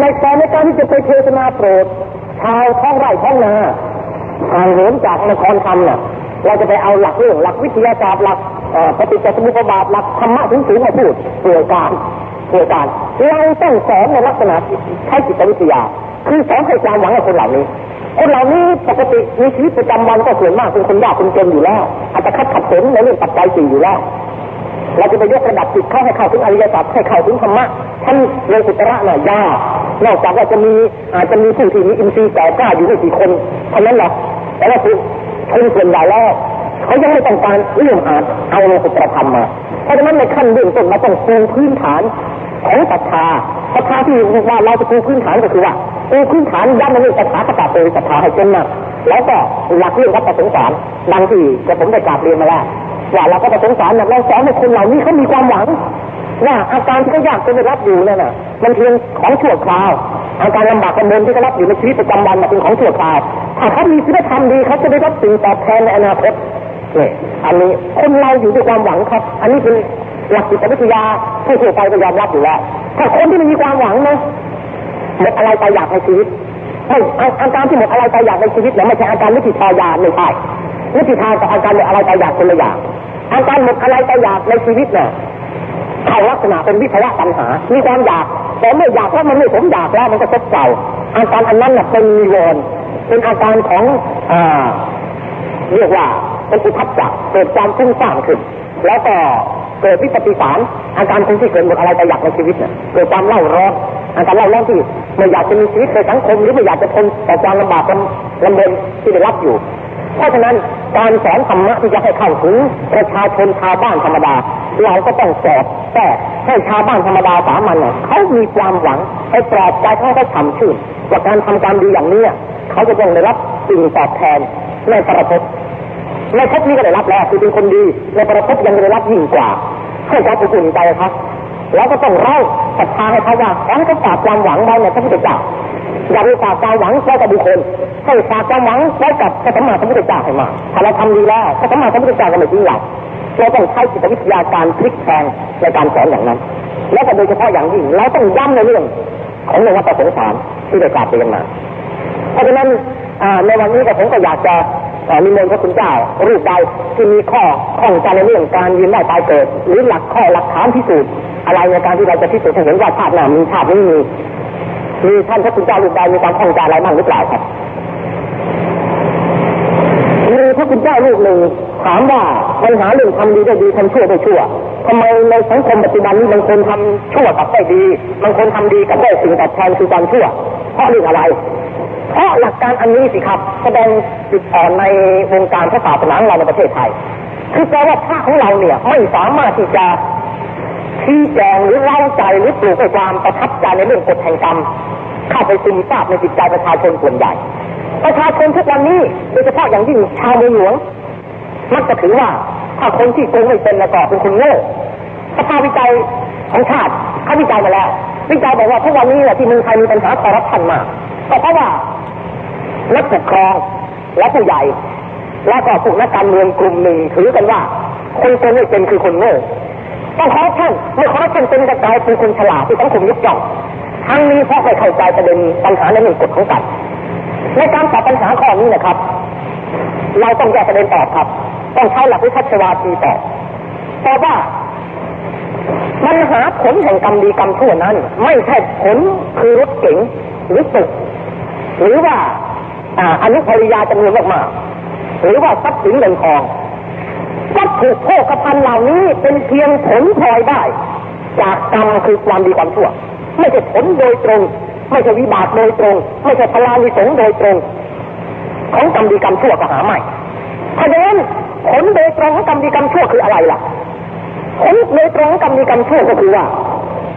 ในการในการที่จะไปเทศนาโปรด ชาวท้องไร่ท้องนาทางเหินจากนครคำน่ะ เราจะไปเอาหลักเรื่องหลักวิทยาศาสตร์หลักปฏิจจสมุปบาทหลักธรรมะถึงสูงมาพูดเปลือยการเปลือยการเราต้องสอนในลักษณะใช้จิตวิทยา คือสอนให้ความหวังกับคนเหล่านี้คนเหล่านี้ปกติมีชีวิตประจำวันก็ส่วนมากเป็นคนยากคนจนอยู่แล้ว อาจจะขัดขัดสนในเรื่องปัจจัยสี่อยู่แล้วเราจะไปยกระดับจิตเข้าให้เข้าถึงอริยสัจให้เข้าถึงธรรมะท่านโลกุตระน่ะยาก นอกจากว่าจะมีอาจจะมีผู้ที่มีอินทรีย์แก่กล้าอยู่ไม่กี่คนเท่านั้นแหละแต่ว่าคือคนส่วนใหญ่แล้วเขายังไม่ต้องการเรื่องอาจเอาโลกุตระธรรมมา เพราะฉะนั้นในขั้นเบื้องต้นเราต้องปูพื้นฐานของศรัทธาศรัทธาที่ว่าเราจะปูพื้นฐานก็คือว่าปูพื้นฐานย้ำในเรื่องศรัทธาประกาศโดยศรัทธาให้เต็มมากแล้วก็หลักเรื่องวัฏสงสารดังที่กระผมได้กราบเรียนมาแล้วว่าเราก็ประสงสารเราสอนให้คนเหล่านี้เขามีความหวัง ว่าอาการที่เขายากจะได้รับอยู่นั่นน่ะ มันเพียงของชั่วคราว อาการลำบากลำบนที่เขารับอยู่ในชีวิตประจำวันเป็นของชั่วคราวถ้าเขามีศีลธรรมดีเขาจะได้รับสิ่งตอบแทนในอนาคตเนี่ยอันนี้คนเราอยู่ด้วยความหวังครับ อันนี้เป็นหลักจิตวิทยาผู้ทั่วไปก็ยอมรับอยู่แล้วถ้าคนที่ไม่มีความหวังนะหมดอะไรไปอยากในชีวิตไม่อาการที่หมดอะไรไปอยากในชีวิตเนี่ยไม่ใช่อาการวิจิตรยาไม่ใช่วิธีทางกับอาการอะไรไปอยากคนละอย่างอาการหมดอะไรไปอยากในชีวิตเนี่ย เขาลักษณะเป็นวิภวะปัญหา มีความอยาก แต่ไม่อยากแล้วมันไม่สมอยากแล้วมันก็ตกเก่าอาการอันนั้นเป็นมีวรเป็นอาการของอ่าเรียกว่าเป็นอุทัศจักเกิดความฟุ้งซ่านขึ้น แล้วก็เกิดวิปฏิสาร อาการคนที่เกิดหมดอะไรไปอยากในชีวิตเนี่ยเกิดความเล่าร้อนอาการเล่าร้อนที่ไม่อยากจะมีชีวิตในสังคมหรือไม่อยากจะทนต่อความลำบากลำบนที่ได้รับอยู่ เพราะฉะนั้นการสอนธรรมะที่จะให้เข้าถึงประชาชนชาวบ้านธรรมดา เราก็ต้องสอบแต่ให้ชาวบ้านธรรมดาสามัญเนี่ยเขามีความหวังให้ปลอบใจเขาเขาทำชื่นว่าการทำการดีอย่างนี้เขาจะต้องได้รับสิ่งตอบแทนในประพบในพบนี้ก็ได้รับแล้วคือเป็นคนดี ในประพบยังได้รับยิ่งกว่าให้เขาอุ่นใจครับแล้วก็ต้องเล่าศรัทธาให้เขาว่าขอให้เขาฝากความหวังไว้ในพระพุทธเจ้าอย่าไปฝากความหวังไว้กับบุคคลให้ฝากความหวังไว้กับพระสัมมาสัมพุทธเจ้าให้มาถ้าเราทำดีแล้วพระสัมมาสัมพุทธเจ้าก็ไม่ทิ้งเรา เราต้องใช้จิตวิทยาการพลิกแพงในการสอนอย่างนั้น และก็โดยเฉพาะอย่างยิ่งเราต้องย้ำในเรื่องของในวัฏสงสารที่ได้กล่าวไปกันมา เพราะฉะนั้นในวันนี้ก็ผมก็อยากจะมีมนต์พระคุณเจ้า รูปใดที่มีข้อข้องใจในเรื่องการยืนได้ตายเกิด หรือหลักข้อหลักฐานพิสูจน์อะไรในการที่เราจะพิสูจน์เห็นว่าชาติหน้ามีชาตินี้มีมีท่านพระคุณเจ้าลูกใดมีความข้องใจอะไรบ้างหรือเปล่าครับมีพระคุณเจ้าลูกหนึ่ง ถามว่าปัญหาเรื่องทำดีได้ดีทำชั่วได้ชั่วทำไมในสังคมปัจจุบันนี้บางคนทำชั่วกับได้ดีบางคนทำดีกับได้สิ่งตอบแทนคือความชั่ว เพราะเรื่องอะไร เพราะหลักการอันนี้สิครับ แสดงจุดอ่อนในวงการพระศาสนาเราในประเทศไทย คือแปลว่าพระของเราเนี่ยไม่สามารถที่จะชี้แจงหรือเล่าใจหรือปลูกความประทับใจในเรื่องกฎแห่งกรรมเข้าไปซึมซาบในจิตใจประชาชนส่วนใหญ่ประชาชนทุกวันนี้โดยเฉพาะอย่างยิ่งชาวเมืองหลวง มักจะถือว่าถ้าคนที่โกงไม่เป็นแล้วก็เป็นคนโง่สภาวิจัยของชาติเขาวิจัยมาแล้ว วิจัยบอกว่าทุกวันนี้แหละที่เมืองไทยมีปัญหาคอร์รัปชันมากก็เพราะว่านักปกครองและผู้ใหญ่ และก็พวกนักการเมืองกลุ่มหนึ่งถือกันว่า คนโกงไม่เป็นคือคนโง่ต้องขอท่านเมื่อขอท่านเป็นกระจายเป็นคนฉลาดที่สังคมยึดจ่องทั้งนี้เพราะไม่เข้าใจประเด็นปัญหาในเรื่งกฎของกัดในการตอบปัญหาข้อนี้นะครับ เราต้องแยกประเด็นตอบครับ ต้องใช้หลักวิชัชวาทีตอบแต่ว่าปัญหาผลแห่งกรรมดีกรรมชั่วนั้น ไม่ใช่ผลคือรถเก๋งหรือตึกหรือว่าอนุภริยาจำนวนมากๆหรือว่าทรัพย์สินเงินทองวัตถุโภคภัณฑ์เหล่านี้เป็นเพียงผลพลอยได้ จากกรรมคือความดีความชั่ว ไม่ใช่ผลโดยตรง ไม่ใช่วิบากโดยตรง ไม่ใช่พลานิสงโดยตรง ของกรรมดีกรรมชั่วก็หาไม่เพราะฉะนั้นผลโดยตรงของกรรมดีกรรมชั่วคืออะไรล่ะผลโดยตรงของกรรมดีกรรมชั่วก็คือว่า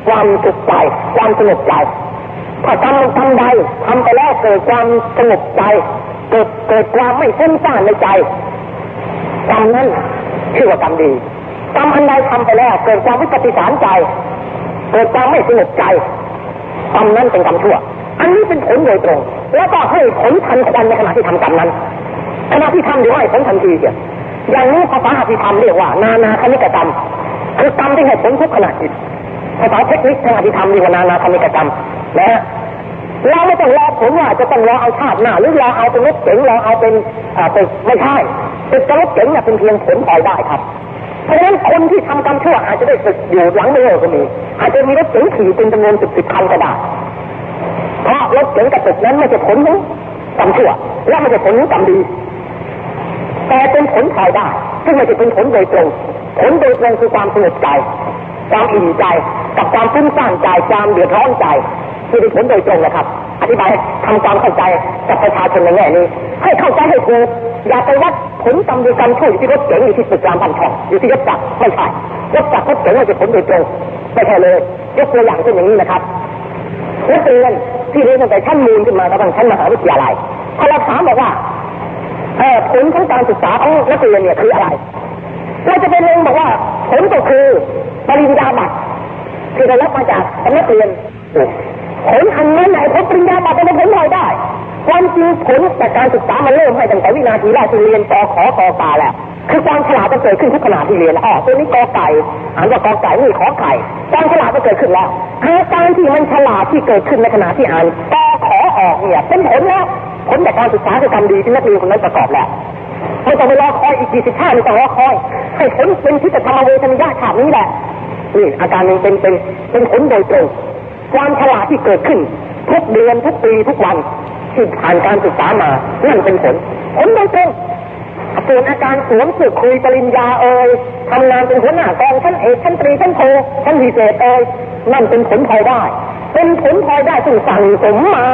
ความสุขใจความสงบใจถ้ากรรมทำใดทำไปแล้วเกิดความสงบใจเกิดเกิดความไม่ฟุ้งซ่านในใจกรรมนั้นชื่อว่ากรรมดีกรรมอันใดทำไปแล้ว เกิดความวิปฏิสารใจ เกิดความไม่สงบใจกรรมนั้นเป็นกรรมชั่ว อันนี้เป็นผลโดยตรง แล้วก็ให้ผลทันควันในขณะที่ทำกรรมนั้น ขณะที่ทำเดี๋ยวให้ผลทันทีเดียอย่างนี้ภาษาอภิธรรมเรียกว่า นานาคณิกกรรม คือกรรมที่ให้ผลทุกขณะจิตภาษาเทคนิคทางอภิธรรมเรียกว่านานาคณิกกรรมนะฮะเราไม่ต้องรอผลว่าจะต้องรอเอาชาติหน้าหรือรอเอาเป็นรถเก๋งรอเอาเป็นเป็นไม่ใช่ติดกับรถเก๋งเนี่ยเป็นเพียงผลพลอยได้ครับเพราะฉะนั้นคนที่ทำกรรมชั่วอาจจะได้สึกอยู่หลังไม่เลิกก็มีอาจจะมีรถเก๋งขี่เป็นจำนวนสิบสิบคันก็ได้ เพราะรถเก๋งกระตุกนั้นไม่ใช่ผลของกรรมชั่ว และไม่ใช่ผลของกรรมดี แต่เป็นผลพลอยได้ซึ่งไม่ใช่เป็นผลโดยตรง ผลโดยตรงคือความสงบใจ ความอิ่มใจ กับความฟุ้งซ่านใจ ความเดือดร้อนใจคือเป็นผลโดยตรงนะครับ อธิบายทำความเข้าใจกับประชาชนในแง่นี้ ให้เข้าใจให้ถูกอย่าไปวัดผลกรรมดีกรรมช่วอยู่ที่รถเก๋งอยู่ที่ตึกรามพันทองอยู่ที่รถจักรไม่ใช่รถจักรรถเก๋งไม่ใช่ผลโดยตรงไม่ใช่เลยยกตัวอย่างเช่นอย่างนี้นะครับนักเรียน ที่เรียนตั้งแต่ชั้นมูลขึ้นมากระทั่งชั้นมหาวิทยาลัยถ้าเราถามบอกว่าเออผลของการศึกษาของนักเรียนเนี่ยคืออะไรเราจะไปเรียนบอกว่าผลก็คือปริญญาบัตรที่ได้รับมาจากนักเรียนผลอันนั้นไหนผลปริญญาบัตรเป็นผลลอยได้ความจริงผลจากการศึกษามันเริ่มให้ตั้งแต่วินาทีแรกที่เรียนกขอกกาแล้ว คือความฉลาดจะเกิดขึ้นทุกขณะที่เรียนแล้วอ๋อตัวนี้กอไก่อ่านว่ากอไก่นี่ขอไข่ความฉลาดจะเกิดขึ้นแล้วอาการที่มันฉลาดที่เกิดขึ้นในขณะที่อ่านกอขอออกเนี่ยเป็นผลแล้วผลจากการศึกษาคือการดีที่นักเรียนคนนั้นประกอบแล้วไม่ต้องไปรอคอยอีกกี่สิบห้าไม่ต้องรอคอยให้ผลเป็นที่จะทำเวทนิยาฉาบนี้แหละนี่อาการหนึ่งเป็นเป็นเป็นผลโดยตรงความฉลาดที่เกิดขึ้น ทุกเดือนทุกปีทุกวันที่ผ่านการศึกษามานั่นเป็นผลผลโดยตรง เกิดอาการสวมสึกคุยปริญญาเอ่ยทำงานเป็นหัวหน้ากองชั้นเอกชั้นตรีชั้นโทชั้นพิเศษเอ่ยนั่นเป็นผลพลอยได้ เป็นผลพลอยได้ซึ่งสั่งสมมา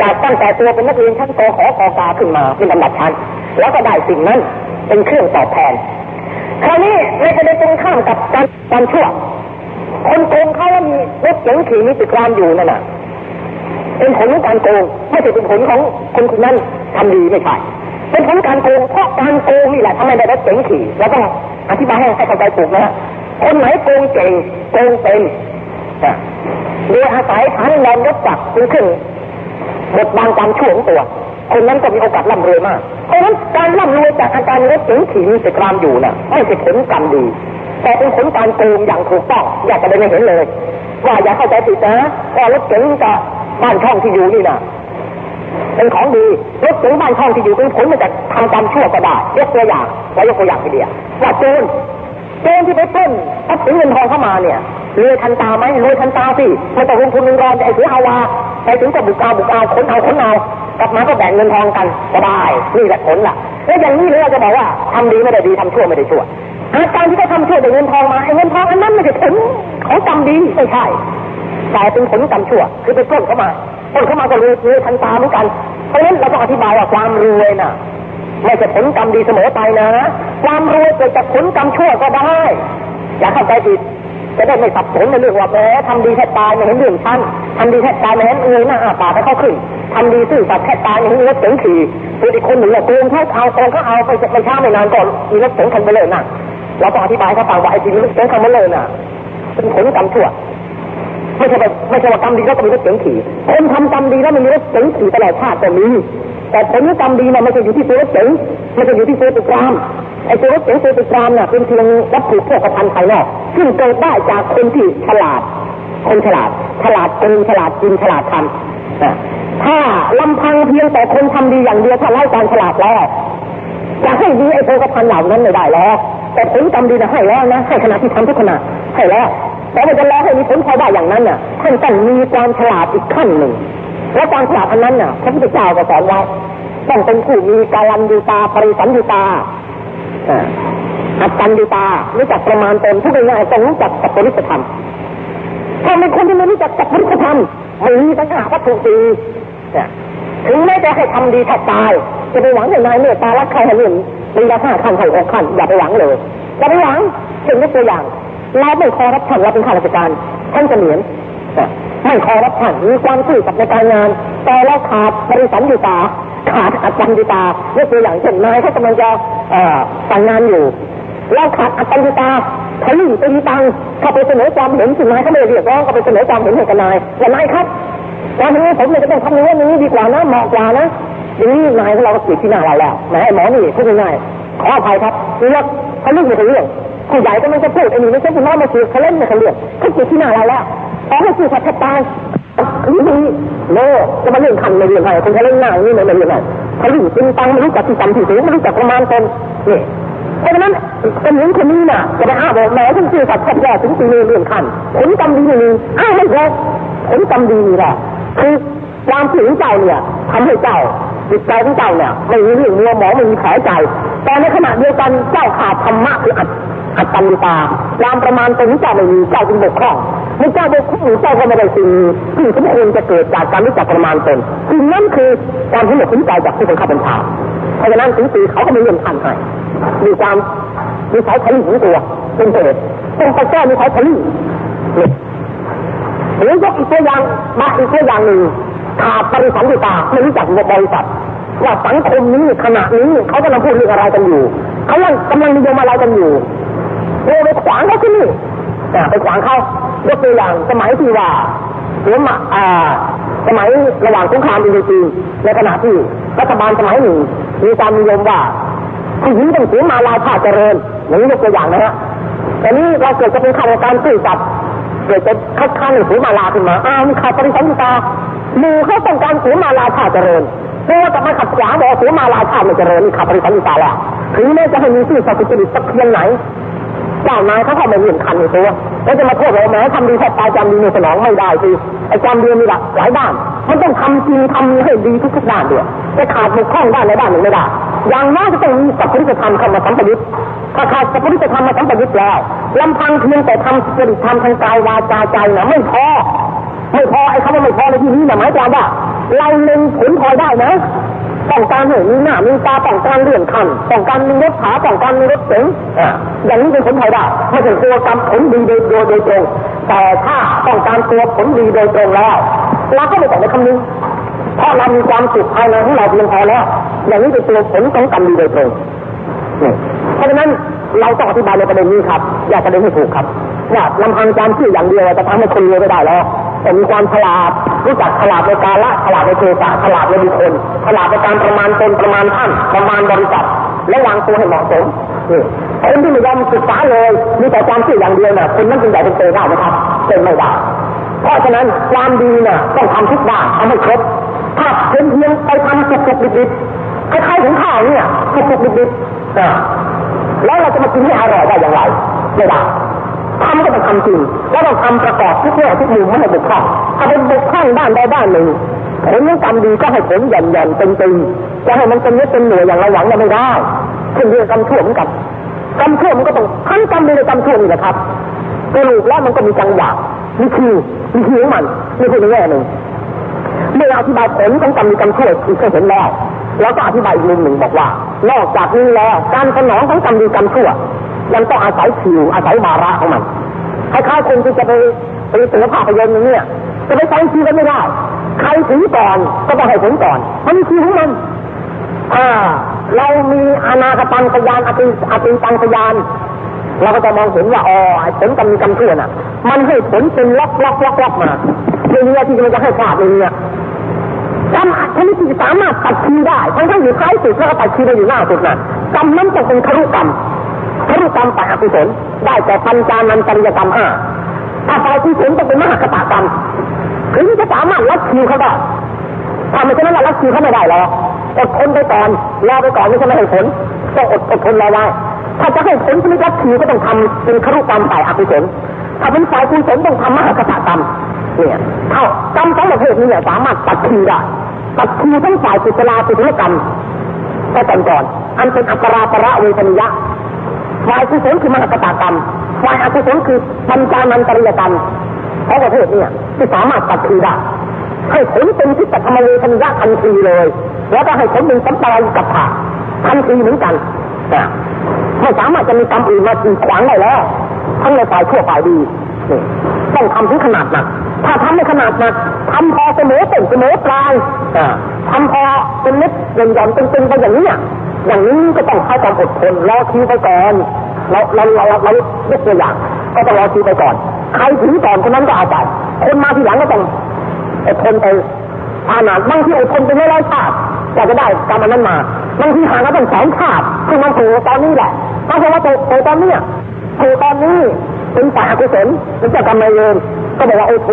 จากตั้งแต่ตัวเป็นนักเรียนชั้นโตขอขอกาขึ้นมาเป็นลำดับชั้น แล้วก็ได้สิ่งนั้นเป็นเครื่องตอบแทนคราวนี้ในประเด็นตรงข้ามกับการการชั่วคนโกงเขาว่ามีรถเก๋งขี่มีติดรามอยู่นั่นน่ะเป็นผลของการโกงไม่ใช่เป็นผลของคนคนนั้นทำดีไม่ใช่ เป็นผลการโกงเพราะการโกงนี่แหละทำให้ได้รถเก๋งขี่แล้วต้องอธิบายให้เข้าใจถูกนะฮะคนไหนโกงเก่งโกงเป็นโดยอาศัยฐานแรงยศศักดิ์เป็นเครื่องบทบางความชั่วของตัว คนนั้นก็มีโอกาสร่ำรวยมาก เพราะฉะนั้นการร่ำรวยจากอาการรถเก๋งขี่มีติดรามอยู่น่ะไม่ใช่ผลกรรมดี แต่เป็นผลการโกงอย่างถูกต้องอยากจะได้ไม่เห็นเลย ว่าอย่าเข้าใจผิดนะว่ารถเก๋งกับบ้านช่องที่อยู่นี่นะ เป็นของดีรถเก๋งบ้านช่องที่อยู่เป็นผลมาจากทำกรรมชั่วก็ได้ยกตัวอย่างไว้ยกตัวอย่างทีเดียวว่าโจรโจรที่ไปปล้นทรัพย์สินเงินทองเข้ามาเนี่ยรวยทันตาไหมรวยทันตาสิไม่ต้องลงทุนเงินรอนไอ้เสือฮาวาไปถึงกับบุกเอาบุกเอาขนเอาขนเอากลับมาก็แบ่งเงินทองกันก็ได้นี่แหละผลล่ะแล้วอย่างนี้เลยเราจะบอกว่าทำดีไม่ได้ดีทำชั่วไม่ได้ชั่วอาการที่เขาทำชั่วได้เงินทองมาไอ้เงินทองอันนั้นไม่ใช่ผลของกรรมดีไม่ใช่แต่เป็นผลกรรมชั่ว คือไปปล้นเข้ามา ปล้นเข้ามาก็รวยรวยทันตาเหมือนกัน เพราะฉะนั้นเราต้องอธิบายว่าความรวยน่ะไม่ใช่ผลกรรมดีเสมอไปนะ ความรวยเกิดจากผลกรรมชั่วก็ได้ อย่าเข้าใจผิดจะได้ไม่สับสนในเรื่องว่าแหมทำดีแค่ตายไม่เห็นเรื่องชั้นทำดีแค่ตายไม่เห็นเงยหน้าอาปากให้เขาขึ้นทำดีซื่อสัตย์แค่ตายไม่เห็นรถเก๋งขี่ตัวอีกคนหนึ่งเนี่ยโกงเขาเอาโกงเขาเอาไปไม่ช้าไม่นานก่อนมีรถเก๋งคันไปเลยน่ะเราต้องอธิบายเขาฟังว่าไอ้ที่มีรถเก๋งคันไปเลยน่ะเป็นผลกรรมชั่ว ไม่ใช่ไม่ใช่ว่ากรรมดีแล้วก็มีรถเก๋งขี่คนทำกรรมดีแล้วมันมีรถเก๋งขี่ตลอดชาติก็มีแต่ผลกรรมดีมันไม่ใช่อยู่ที่ตัวรถเก๋งไม่ใช่อยู่ที่ตัวตุกรามไอ้ตัวรถเก๋งตัวตุกรามเนี่ยเป็นเพียงวัตถุพวกพันภายนอกซึ่งเกิดได้จากคนที่ฉลาด คนฉลาด ฉลาดโกงฉลาดกินฉลาดทำถ้าลำพังเพียงแต่คนทำดีอย่างเดียวถ้าไล่การฉลาดแล้วจะให้ดีไอ้โพกพันเหล่านั้นไม่ได้แล้วแต่ผลกรรมดีนะให้แล้วนะให้ขณะที่ทำทุกขณะให้แล้ว แต่ว่าจะรอให้มีผลพอได้อย่างนั้นน่ะท่านต้องมีความฉลาดอีกขั้นหนึ่ง และความฉลาดอันนั้นน่ะพระพุทธเจ้าก็สอนไว้ต้องเป็นผู้มีกาลันยูตาปริสันยูตาอัตตันยูตารู้จักประมาณตนทุกอย่างต้องรู้จักสัพพุริสธรรมถ้าเป็นคนที่ไม่รู้จักสัพพุริสธรรมไม่มีปัญหาวัตถุดีถึงแม้จะให้ทำดีแทบตาย จะไปหวังอย่างนายเมตตารักใครให้เห็นเป็นยาห้าขั้นให้อกขั้นอย่าไปหวังเลยอย่าไปหวังเช่นยกตัวอย่าง เราไม่คอรับท่านเราเป็นข้าราชการท่านเหมือนไม่คอรับท่านมีความซื่อสัตย์ในการงาน แต่เราขาดบริสันอยู่ตาขาดอัตตัญญูตายกตัวอย่างเช่นนายเขากำลังจะแต่งงานอยู่เราขาดอัตตัญญูตาทะลึ่งตีตังเข้าไปเสนอความเห็นถึงนายเขาไม่เรียกร้องก็ไปเสนอความเห็นให้กับนายว่นายครับการนี้ผมเลยจะต้องทำอย่างนี้ดีกว่านะเหมาะกว่านะอย่างนี้นายของเราก็ติดที่หน้าเราแล้วแหมหมอนี่พูดง่ายขออภัยครับเรื่องเขาเรื่องไม่ใช่เรื่อง ผู้ใหญ่ก็มันจะพูดไอ้นี่ไม่ใช่ผู้น้อยมาสืบเขาเล่นม่ใช่เรื่องเขาติดที่หน้าเราแล้วขอให้สื่อสัตย์ตายนี้นี้โน่จะมาเรื่องคันในเรื่องอะไรคนจะเล่นหน้าอย่างนี้ในเรื่องอะไรเขาอยู่จริงตังไม่รู้จักที่ต่ำที่สูงไม่รู้จักประมาณตนนี่เพราะฉะนั้นคนนี้คนนี้น่ะจะไปอ้าบอกแม้ถึงสื่อสัตว์ขัดแย้งถึงตีนเรื่องคันผลกรรมดีนี่อ้าวไม่พอผลกรรมดีนี่แหละคือความฝืนใจเนี่ยทำให้เจ้าจิตใจของเจ้าเนี่ยไม่มีเรื่องมัวหมองไม่มีแผลใจแต่ในขณะเดียวกันเจ้าขาดธรรมะคืออัด อัตตัญญาความประมาณตนเจ้าไม่มีเจ้าจึงบกพร่องเมื่อเจ้าบกพร่องเจ้าก็ไม่ได้สิ่งที่สมควรจะเกิดจากการรู้จักประมาณตนสิ่งนั้นคือการที่เหนือขุนใจจากผู้เป็นข้าบัญชาเพราะฉะนั้นถึงตีเขาก็ไม่เลื่อนขั้นให้มีความมีสายผลิตของตัวเป็นเหตุเป็นพระเจ้ามีสายผลิตหรือยกอีกตัวอย่างมาอีกตัวอย่างหนึ่งขาดปริสันติตาไม่รู้จักบริษัทว่าสังคมนี้ขณะนี้เขากำลังพูดเรื่องอะไรกันอยู่เขายังกำลังนิยมอะไรกันอยู่ โอ้ไปขวางเขาที่นี่ไปขวางเขายกตัวอย่างสมัยที่ว่าเสือมาอ่าสมัยระหว่างสงครามอินโดจีนในขณะที่รัฐบาลสมัยหนึ่งมีความนิยมว่าผู้หญิงต้องเสียมาลายผ้าเจริญอย่างนี้ยกตัวอย่างนะฮะแต่นี้เราเกิดจะเป็นข้าราชการซื่อสัตย์เกิดจะคัดค้านหรือเสียมาลาขึ้นมาอ้าวมีขาดปริสันตาหมู่เขาต้องการเสียมาลายผ้าเจริญเพราะว่าจะมาขัดขวางบอกเสียมาลายผ้าไม่เจริญนี่ขาดปริสันติตาแล้วถึงแม้จะให้มีชื่อสัตย์จริตสักเพียงไหน เจ้านายเขาเข้ามาเยี่ยมคันในตัวแล้วจะมาโทษเราแม้ทำดีแค่ตายจำดีในสนองไม่ได้คือไอ้จำดีมีหลากหลายด้าน มันต้องทำจริงทำให้ดีทุกๆด้านด้วยจะขาดบกพร่องด้านในด้านหนึ่งไม่ได้อย่างน้อยจะต้องมีสัพพุริธรรมเข้ามาสัมปยุตถ้าขาดสัพพุริธรรมมาสัมปยุตแล้วลำพังเพียงแต่ทำสัพพุริธรรมทางกายวาจาใจนะไม่พอไม่พอไอ้คำว่าไม่พอในที่นี้นะหมายความว่าเราเล็งผลพอได้นะ ต้องการให้มีหน้ามีตาต้องการเลื่อนขั้นต้องการมีรถขาต้องการมีรถเก๋งอย่างนี้เป็นผลพลอยได้ไม่ใช่ตัวกรรมผลดีโดยโดยโดยตรงแต่ถ้าต้องการตัวผลดีโดยตรงแล้วเราก็ไม่ต้องไปคำนึงเพราะเรามีความสุขภายในของเราเพียงพอแล้ว อย่างนี้เป็นตัวผลของกรรมดีโดยตรงเพราะฉะนั้นเราต้องอธิบายในประเด็นนี้ครับ อย่าประเด็นให้ถูกครับว่าลำพังการชื่ออย่างเดียวจะทำให้คนรวยไม่ได้แล้วแต่มีความฉลาด รู้จักฉลาดในการละฉลาดในเทศะฉลาดในบุคคลฉลาดในการประมาณตนประมาณท่านประมาณบริษัทและวางตัวให้เหมาะสมคนที่ไม่ยอมศึกษาเลยมีแต่ความชื่ออย่างเดียวน่ะคนนั้นจึงใหญ่เป็นเตได้ไหมครับเป็นไม่ได้เพราะฉะนั้นความดีน่ะต้องทำทุกด้านทำให้ครบถ้าเพียงเพียงไปทำสุกสุกดิบดิบคล้ายๆของข้าวเนี่ยสุกสุกดิบดิบแล้วเราจะมากินให้อร่อยได้อย่างไรไม่ได้ ทำก็ต้องทำจริงแล้วต้องทำประกอบทุกแง่ทุกมุมไม่ให้บกพร่องถ้าเป็นบกพร่องด้านใดด้านหนึ่งผลของกรรมดีก็ให้ผลหย่อนหย่อนเป็นตึงจะให้มันเป็นเนื้อเป็นหน่วยอย่างเราหวังไม่ได้เช่นเดียวกรรมชั่วเหมือนกันกรรมชั่วมันก็ต้องทั้งกรรมดีและกรรมชั่วนี่แหละครับสรุปแล้วมันก็มีจังหวะมีคิวมีคิวมันนี่คือในแง่หนึ่งเมื่ออธิบายผลของกรรมดีกรรมชั่วคือเคยเห็นแล้วแล้วก็อธิบายอีกมุมหนึ่งบอกว่า นอกจากนี้แล้วการสนองของกรรมดีกรรมชั่ว ยังต้องอาศัยคิวอาศัยวาระของมันคล้ายๆคนที่จะไปไปตัวภาพยนตร์อย่างนี้จะไปใช้คิวกันไม่ได้ใครถึงก่อนก็ต้องให้ผลก่อน มันมีคิวของมันอ่าเรามีอนาคตังพยานอติอติตังพยานเราก็จะมองเห็นว่าอ๋อผลกรรมกรรมชั่วน่ะ มันให้ผลเป็นล็อกล็อกล็อกล็อกมาเรื่องนี้ที่มันจะให้พลาดเรื่องนี้กรรมชนิดที่สามารถตัดคีได้ทั้งที่อยู่ท้ายสุดแล้วก็ตัดคีได้อยู่หน้าสุดน่ะกรรมนั้นจะเป็นครุกรรม ครุกรรมฝ่าอกุศลได้แต่ปัญจานันตริยกรรมห้าถ้าฝ่ายกุศลจะเป็นมหากตากรรมถึงจะสามารถลัดคิวเขาได้ถ้าไม่ใช่นั้นลัดคิวเขาไม่ได้หรอกอดทนไปก่อนรอไปก่อนไม่ใช่ไม่ให้ผลต้องอดอดทนรอไว้ถ้าจะให้ผลชนิดลัดคิวก็ต้องทำเป็นครุกรรมฝ่ายอกุศลถ้าเป็นฝ่ายกุศลต้องทำมหากตากรรมเนี่ยเท่ากรรมสองประเภทนี้เนี่ยสามารถตัดคิวได้ตัดคิวทั้งฝ่ายกุศลากุศลกรรมแต่ก่อนก่อนอันเป็นอัปราประเวทนิยะ ฝ่ายกุศลคือมหากตากรรมฝ่ายอกุศลคือปัญจานันตริยกรรมเพราะประเภทเนี่ยที่สามารถตัดทีได้ให้ผลเป็นที่ตัดธรรมเวทนิยะทันทีเลย แล้วก็ให้ผลเป็นสัมปรายกับผ่าทันทีเหมือนกันไม่สามารถจะมีกรรมอื่นมาขีดขวางได้แล้ว ทั้งในฝ่ายชั่วฝ่ายดีต้องทำถึงขนาดนัก ถ้าทำในขนาดหนักทำพอเสมอต้นเสมอปลายทำพอเป็นเม็ดหย่อนหย่อนเป็นๆไปอย่างนี้อย่างนี้ก็ต้องใช้ความอดทนรอคิวไปก่อนเราเราเราเรายกตัวอย่าง ก็ต้องรอคิวไปก่อน ใครถึงก่อนคนนั้นก็เอาไปคนมาทีหลังก็ต้องอดทนไปอานาดบางที่อดทนไปไม่ร้อยชาติจะจะได้กรรมนั้นมาบางทีห่างกันเป็นแสนชาติคือมันถูตอนนี้แหละถ้าเพราะว่าโตตอนนี้ถูตอนนี้เป็นฝ่ายอกุศลเป็นเจ้ากรรมนายเวร ก็บอกว่าโอ้โห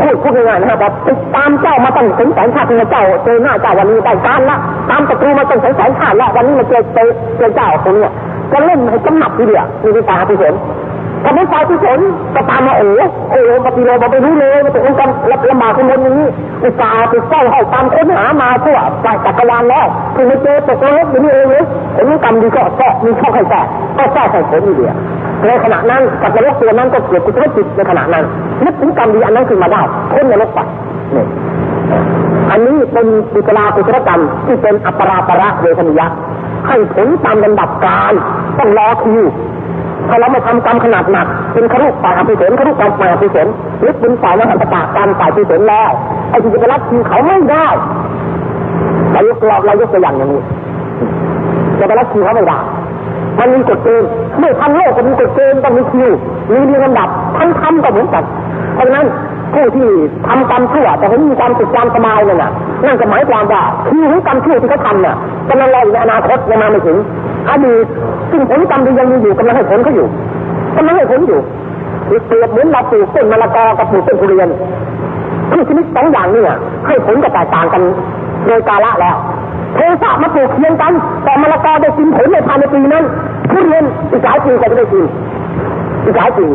พูดพูดง่ายๆนะแบบติดตามเจ้ามาตั้งถึงแสนชาติเจ้าเจอหน้าเจ้าวันนี้ได้การละตามศัตรูมาตั้งแสนแสนชาติละวันนี้มาเจอเจอเจอเจ้าคนเนี้ยก็เล่นให้กำหนับทีเดียวมีวิชาพิเศษถ้าไม่ฝ่ายกุศลก็ตามมาโอ้โอ้ปฏิโลมไปรู้เลยว่าตัวเองกำลำบากคนนี้อุตส่าห์ไปเฝ้าให้ตามค้นหามาทั่วฝ่ายจักรวาลแล้วคือมาเจอตกนรกอยู่นี่เองเลยผลกรรมดีก็ก็มีช่อให้แก่ก็แก้ใส่ผลอยู่เดียว ในขณะนั้นกับนรกตัวนั้นก็เกิดกุศลจิตในขณะนั้นนึกถึงกรรมดีอันนั้นขึ้นมาได้พ้นนรกไปนี่อันนี้เป็นบุตรากุศลกรรมที่เป็นอัปราประเวทนิยะให้ผลตามลำดับการต้องรอคิวถ้าเราไม่ทำกรรมขนาดหนักเป็นขรุฝ่ายอภิเษนขรุกรรมฝ่ายอภิเษนหรือเป็นฝ่ายมหันตปากรรมฝ่ายอภิเษนแล้วไอ้ที่จะรับคิวเขาไม่ได้เรายกเราเรายกตัวอย่างอย่างนี้จะไปรับคิวเขาไม่ได้มันมีกฎเกณฑ์ เมื่อทำโลกก็มีกฎเกณฑ์ต้องมีคิวมีเรียงลำดับทั้งทำก็เหมือนกัน เพราะฉะนั้นผู้ที่ทำกรรมชั่วแต่เขามีความสุขความสบายเนี่ยนะนั่นก็หมายความว่าคิวของกรรมชั่วที่เขาทำเนี่ยกำลังรออยู่ในอนาคตยังมาไม่ถึงอดีตซึ่งผลกรรมดียังมีอยู่กำลังให้ผลเขาอยู่กำลังให้ผลอยู่เปรียบเหมือนเราปลูกต้นมะละกอกับปลูกต้นทุเรียนพืชชนิดสองอย่างนี่ให้ผลก็แตกต่างกันโดยกาละแล้วเทศะมาปลูกเคียงกัน แต่มะละกอได้กินผลในภายในปีนั้น ทุเรียนอีกหลายปีก็จะได้กินอีกหลายปี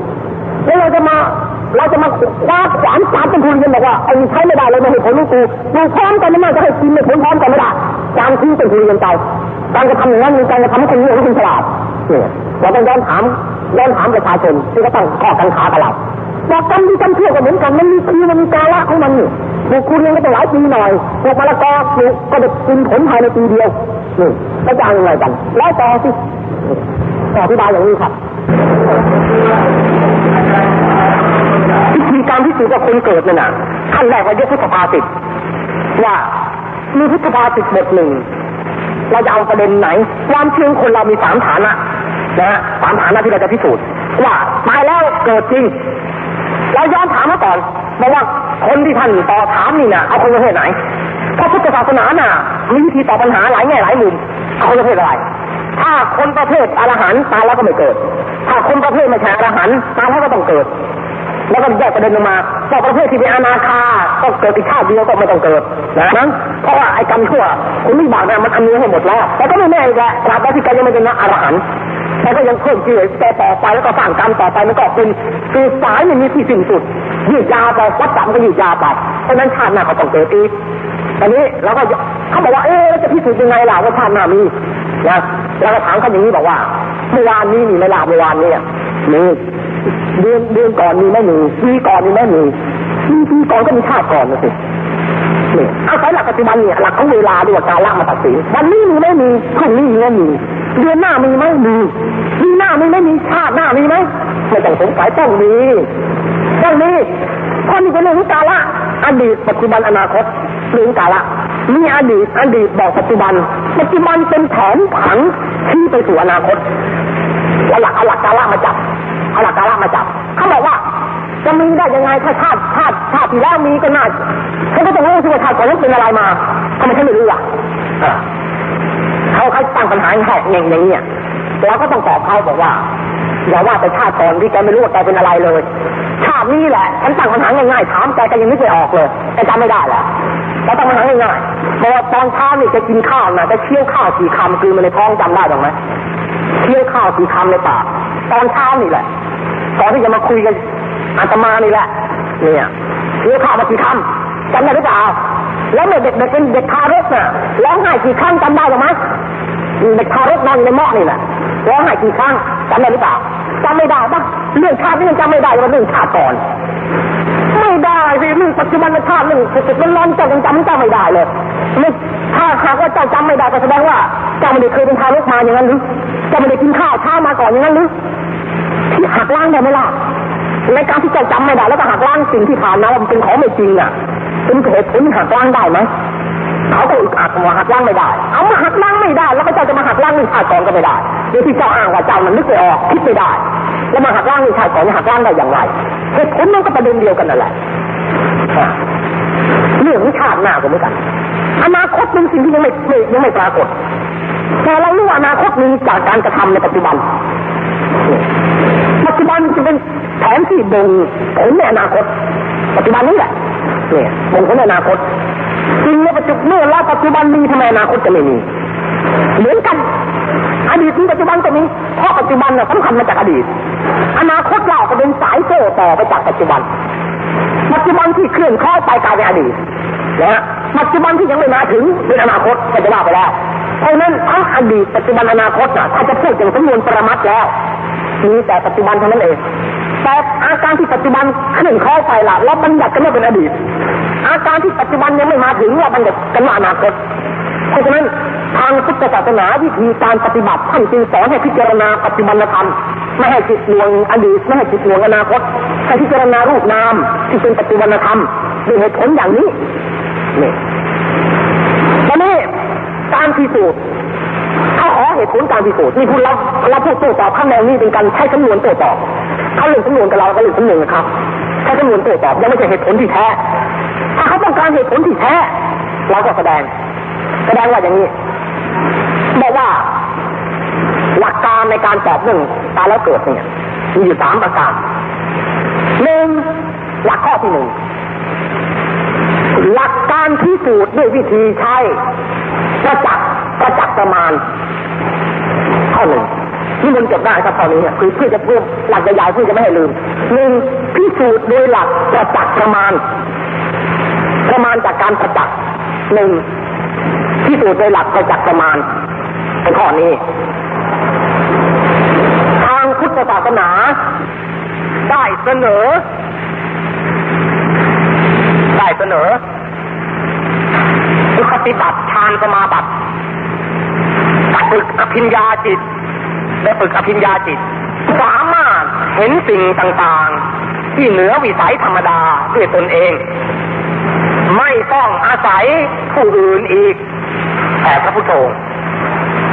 แล้วเราจะมาเราจะมาคว้าขวานจานเป็นทุเรียนบอกว่าไอ้ใช้ไม่ได้เลยไม่ให้ผลลูกกูดูพร้อมกันไม่มาจะให้กินไม่ผลพร้อมกันไม่ได้จานทิ้งเป็นทุเรียนไปการกระทำอย่างนั้นมีการกระทำให้คนนี้ให้คนฉลาดเนี่ยเราต้องย้อนถามย้อนถามประชาชนที่ก็ต้องข้อกังขากับเราบอกกันดีกันเที่ยวกันเหมือนกันมันมีคือมันมีกาละของมันนี่ปลูกทุเรียนก็ต้องหลายปีหน่อยปลูกมะละกอปลูกก็จะกินผลภายในปีเดียว นี่แล้วจะเอายังไงกัน แล้วต่อสิต่อธิบายอย่างนี้ครับวิธีการที่สูจน์ว่าคนเกิดนั่นน่ะขั้นแรกเรายกพุทธภาษิตว่ามีพุทธภาษิตบทหนึ่งเราจะเอาประเด็นไหน ความเชื่อคนเรามีสามฐานะนะฮะสามฐานะที่เราจะพิสูจน์ว่าตายแล้วเกิดจริง เราย้อนถามมาก่อนบอกว่าคนที่ท่านต่อถามนี่นะเอาคนประเภทไหน พราะพุทธศาสนาน่ะมีวิธีตอบปัญหาหลายแง่หลายมุมเอาคนประเภทอะไร ถ้าคนประเภทอรหันตายแล้วก็ไม่เกิด ถ้าคนประเภทไม่ใช่อรหันตายแล้วก็ต้องเกิด แล้วก็แยกประเด็นออกมาพวกประเภทที่เป็นอนาคาก็เกิดอีกชาติเดียวก็ไม่ต้องเกิดนะนั้นเพราะว่าไอ้กรรมชั่วคุณวิบากเนี่ยมันอันนี้ให้หมดแล้วแต่ก็ไม่แน่อีกแหละตราบใดที่แกยังไม่เป็นอรหันต์แต่ก็ยังเพิ่มเชื่อแต่ต่อไปแล้วก็สร้างกรรมต่อไปมันก็เป็นคือสายมันมีที่สิ้นสุดยืดยาวไปวัดจำก็ยืดยาวไปเพราะนั้นชาติหน้าก็ต้องเกิดอีก ตอนนี้เราก็เขาบอกว่า เอ๊ะจะพิสูจน์ยังไงล่ะว่าชาติหน้ามีนะเราก็ถามเขาอย่างนี้บอกว่าเมื่อวานนี้มีไหมล่ะเมื่อวานนี้มีเดือนเดือนก่อนมีไม่มีปีก่อนมีไม่มีปีปีก่อนก็มีชาติก่อนนะสินี่อาศัยหลักปัจจุบันเนี่ยหลักของเวลาด้วยการละมาตัดสินวันนี้มีไม่มีพรุ่งนี้มีไม่มีเดือนหน้ามีไหมมีปีหน้ามีไม่มีชาติหน้ามีไหมไม่ต้องสงสัยต้องมีต้องมีเพราะนี่เป็นเรื่องของกาละ อดีตปัจจุบันอนาคตเรื่อกาละมีอดีตอดีตบอกปัจจุบัน ปัจจุบันเป็นแผนผังที่ไปสู่อนาคตเอาหลักเอาหลักกาละมาจับเอาหลักกาละมาจับเขาบอกว่าจะมีได้ยังไงถ้าชาติชาติชาติที่แล้วมีก็น่าเขาก็ต้องรู้สิว่าชาติก่อนนั้นเป็นอะไรมาทำไมฉันไม่รู้อะเขาเขาตั้งปัญหาแหกเง่งอย่างนี้เราก็ต้องตอบเขาบอกว่าอย่าว่าแต่ชาติก่อนที่แกไม่รู้ว่าแกเป็นอะไรเลย ชาตินี้แหละฉันตั้งปัญหาง่ายๆถามแกแกยังนึกไม่ออกเลยแกจำไม่ได้แหละเราตั้งปัญหาง่ายๆเพราะตอนเช้านี่จะกินข้าวนะจะเคี่ยวข้าวสี่คำคือมันในท้องจำได้หรือไหมเคี่ยวข้าวสี่คำในปากตอนเช้านี่แหละก่อนที่จะมาคุยกันอาตมานี่แหละ เนี่ยเคี่ยวข้าวมากี่คำจำได้หรือเปล่าแล้วเมื่อเด็กๆเป็นเด็กทารกน่ะร้องไห้กี่ครั้งจำได้หรือไหมเด็กทารกนอนในหม้อนี่แหละ ร้องไห้กี่ครั้งจำได้หรือเปล่าจำไม่ได้ปะเรื่องชาตินี่ยังจำไม่ได้ว่าเรื่องชาติก่อนไม่ได้สิเรื่องปัจจุบันชาติเรื่องสุดๆร้อนเจ้ายังจำเจ้าไม่ได้เลยนี่ถ้าหากว่าเจ้าจำไม่ได้ก็แสดงว่าเจ้าไม่ได้เคยเป็นทารกมาอย่างนั้นหรือเจ้าไม่ได้กินข้าวเช้ามาก่อนอย่างนั้นหรือที่หักล้างได้ไหมล่ะในการที่เจ้าจำไม่ได้แล้วก็หักล้างสิ่งที่ผ่านมาแล้วมันเป็นของไม่จริงอะเป็นเหตุผลหักล้างได้ไหมเขาก็อึกอักว่าหักล้างไม่ได้ เอามาหักล้าง ไม่ได้ แล้วก็เจ้าจะมาหักล้างในชาติก่อนก็ไม่ได้โดยที่เจ้าอ้างว่าเจ้ามันนึกไม่ออกคิดไม่ได้ แล้วมาหักล้างในชาติก่อนจะหักล้างได้อย่างไรเหตุผลมันก็ประเด็นเดียวกันนั่นแหละเรื่องของชาติหน้าก็เหมือนกันอนาคตเป็นสิ่งที่ยังไม่ยังไม่ปรากฏแต่เรารู้ว่าอนาคตมีจากการกระทำในปัจจุบัน ปัจจุบันจะเป็นแผนที่บ่งผลในอนาคต ปัจจุบันนี้แหละเนี่ยมงคลอนาคตจริงในปัจจุบันเมื่อเราปัจจุบันมีทำไมอนาคตจะไม่มี เหมือนกัน อดีตถึงปัจจุบันก็มีเพราะปัจจุบันน่ะสำคัญมาจากอดีต อนาคตเราก็เป็นสายโซ่ต่อไปจากปัจจุบัน ปัจจุบันที่เคลื่อนคล้อยไปกลายเป็นอดีตนะฮะปัจจุบันที่ยังไม่มาถึงเป็นอนาคตก็จะว่าไปแล้วเพราะนั้นทั้งอดีตปัจจุบันอนาคตน่ะถ้าจะพูดอย่างสมบูรณ์ประมัดแล้วมีแต่ปัจจุบันเท่านั้นเองแต่อาการที่ปัจจุบันเคลื่อนคล้อยไปละเราบัญญัติกันว่าเป็นอดีต อาการที่ปัจจุบันยังไม่มาถึงเราบัญญัติกันว่าอนาคต เพราะฉะนั้นทางพุทธศาสนาวิธีการปฏิบัติท่านจึงสอนให้พิจารณาปัจจุบันธรรมไม่ให้จิตลวงอดีตไม่ให้จิตลวงอนาคตให้พิจารณารูปนามที่เป็นปัจจุบันธรรมด้วยเหตุผลอย่างนี้นี่ตอนนี้การพิสูจน์เขาขอเหตุผลการพิสูจน์นี่พูดเราเราพูดโต้ตอบข้างในนี้เป็นการใช้สำนวนโต้ตอบเขาเรื่องสำนวนกับเราก็เรื่องสำนวนกับใช้สำนวนโต้ตอบยังไม่ใช่เหตุผลที่แท้ ถ้าเขาต้องการเหตุผลที่แท้เราก็แสดง แสดงว่าอย่างนี้บอกว่า หลักการในการตอบเรื่องตายแล้วเกิดเนี่ยมีอยู่สามประการหนึ่งหลักข้อที่หนึ่งหลักการพิสูจน์ด้วยวิธีใช้ประจักษ์ประจักษ์ประมาณข้อหนึ่งที่มันจบได้ครับตอนนี้คือเพื่อจะเพิ่มหลักใหญ่ๆเพื่อจะไม่ให้ลืมหนึ่งพิสูจน์โดยหลักประจักษ์ประมาณ ประมาณจากการประจักษ์หนึ่ง พิสูจน์โดยหลักประจักษ์ประมาณในข้อนี้ ทางพุทธศาสนา ได้เสนอ ได้เสนอปฏิบัติฌานสมาบัติฝึกอภิญญาจิตและฝึกอภิญญาจิต สามารถเห็นสิ่งต่างๆ ที่เหนือวิสัยธรรมดาด้วยตนเอง ไม่ต้องอาศัยผู้อื่นอีก แต่พระพุทโธ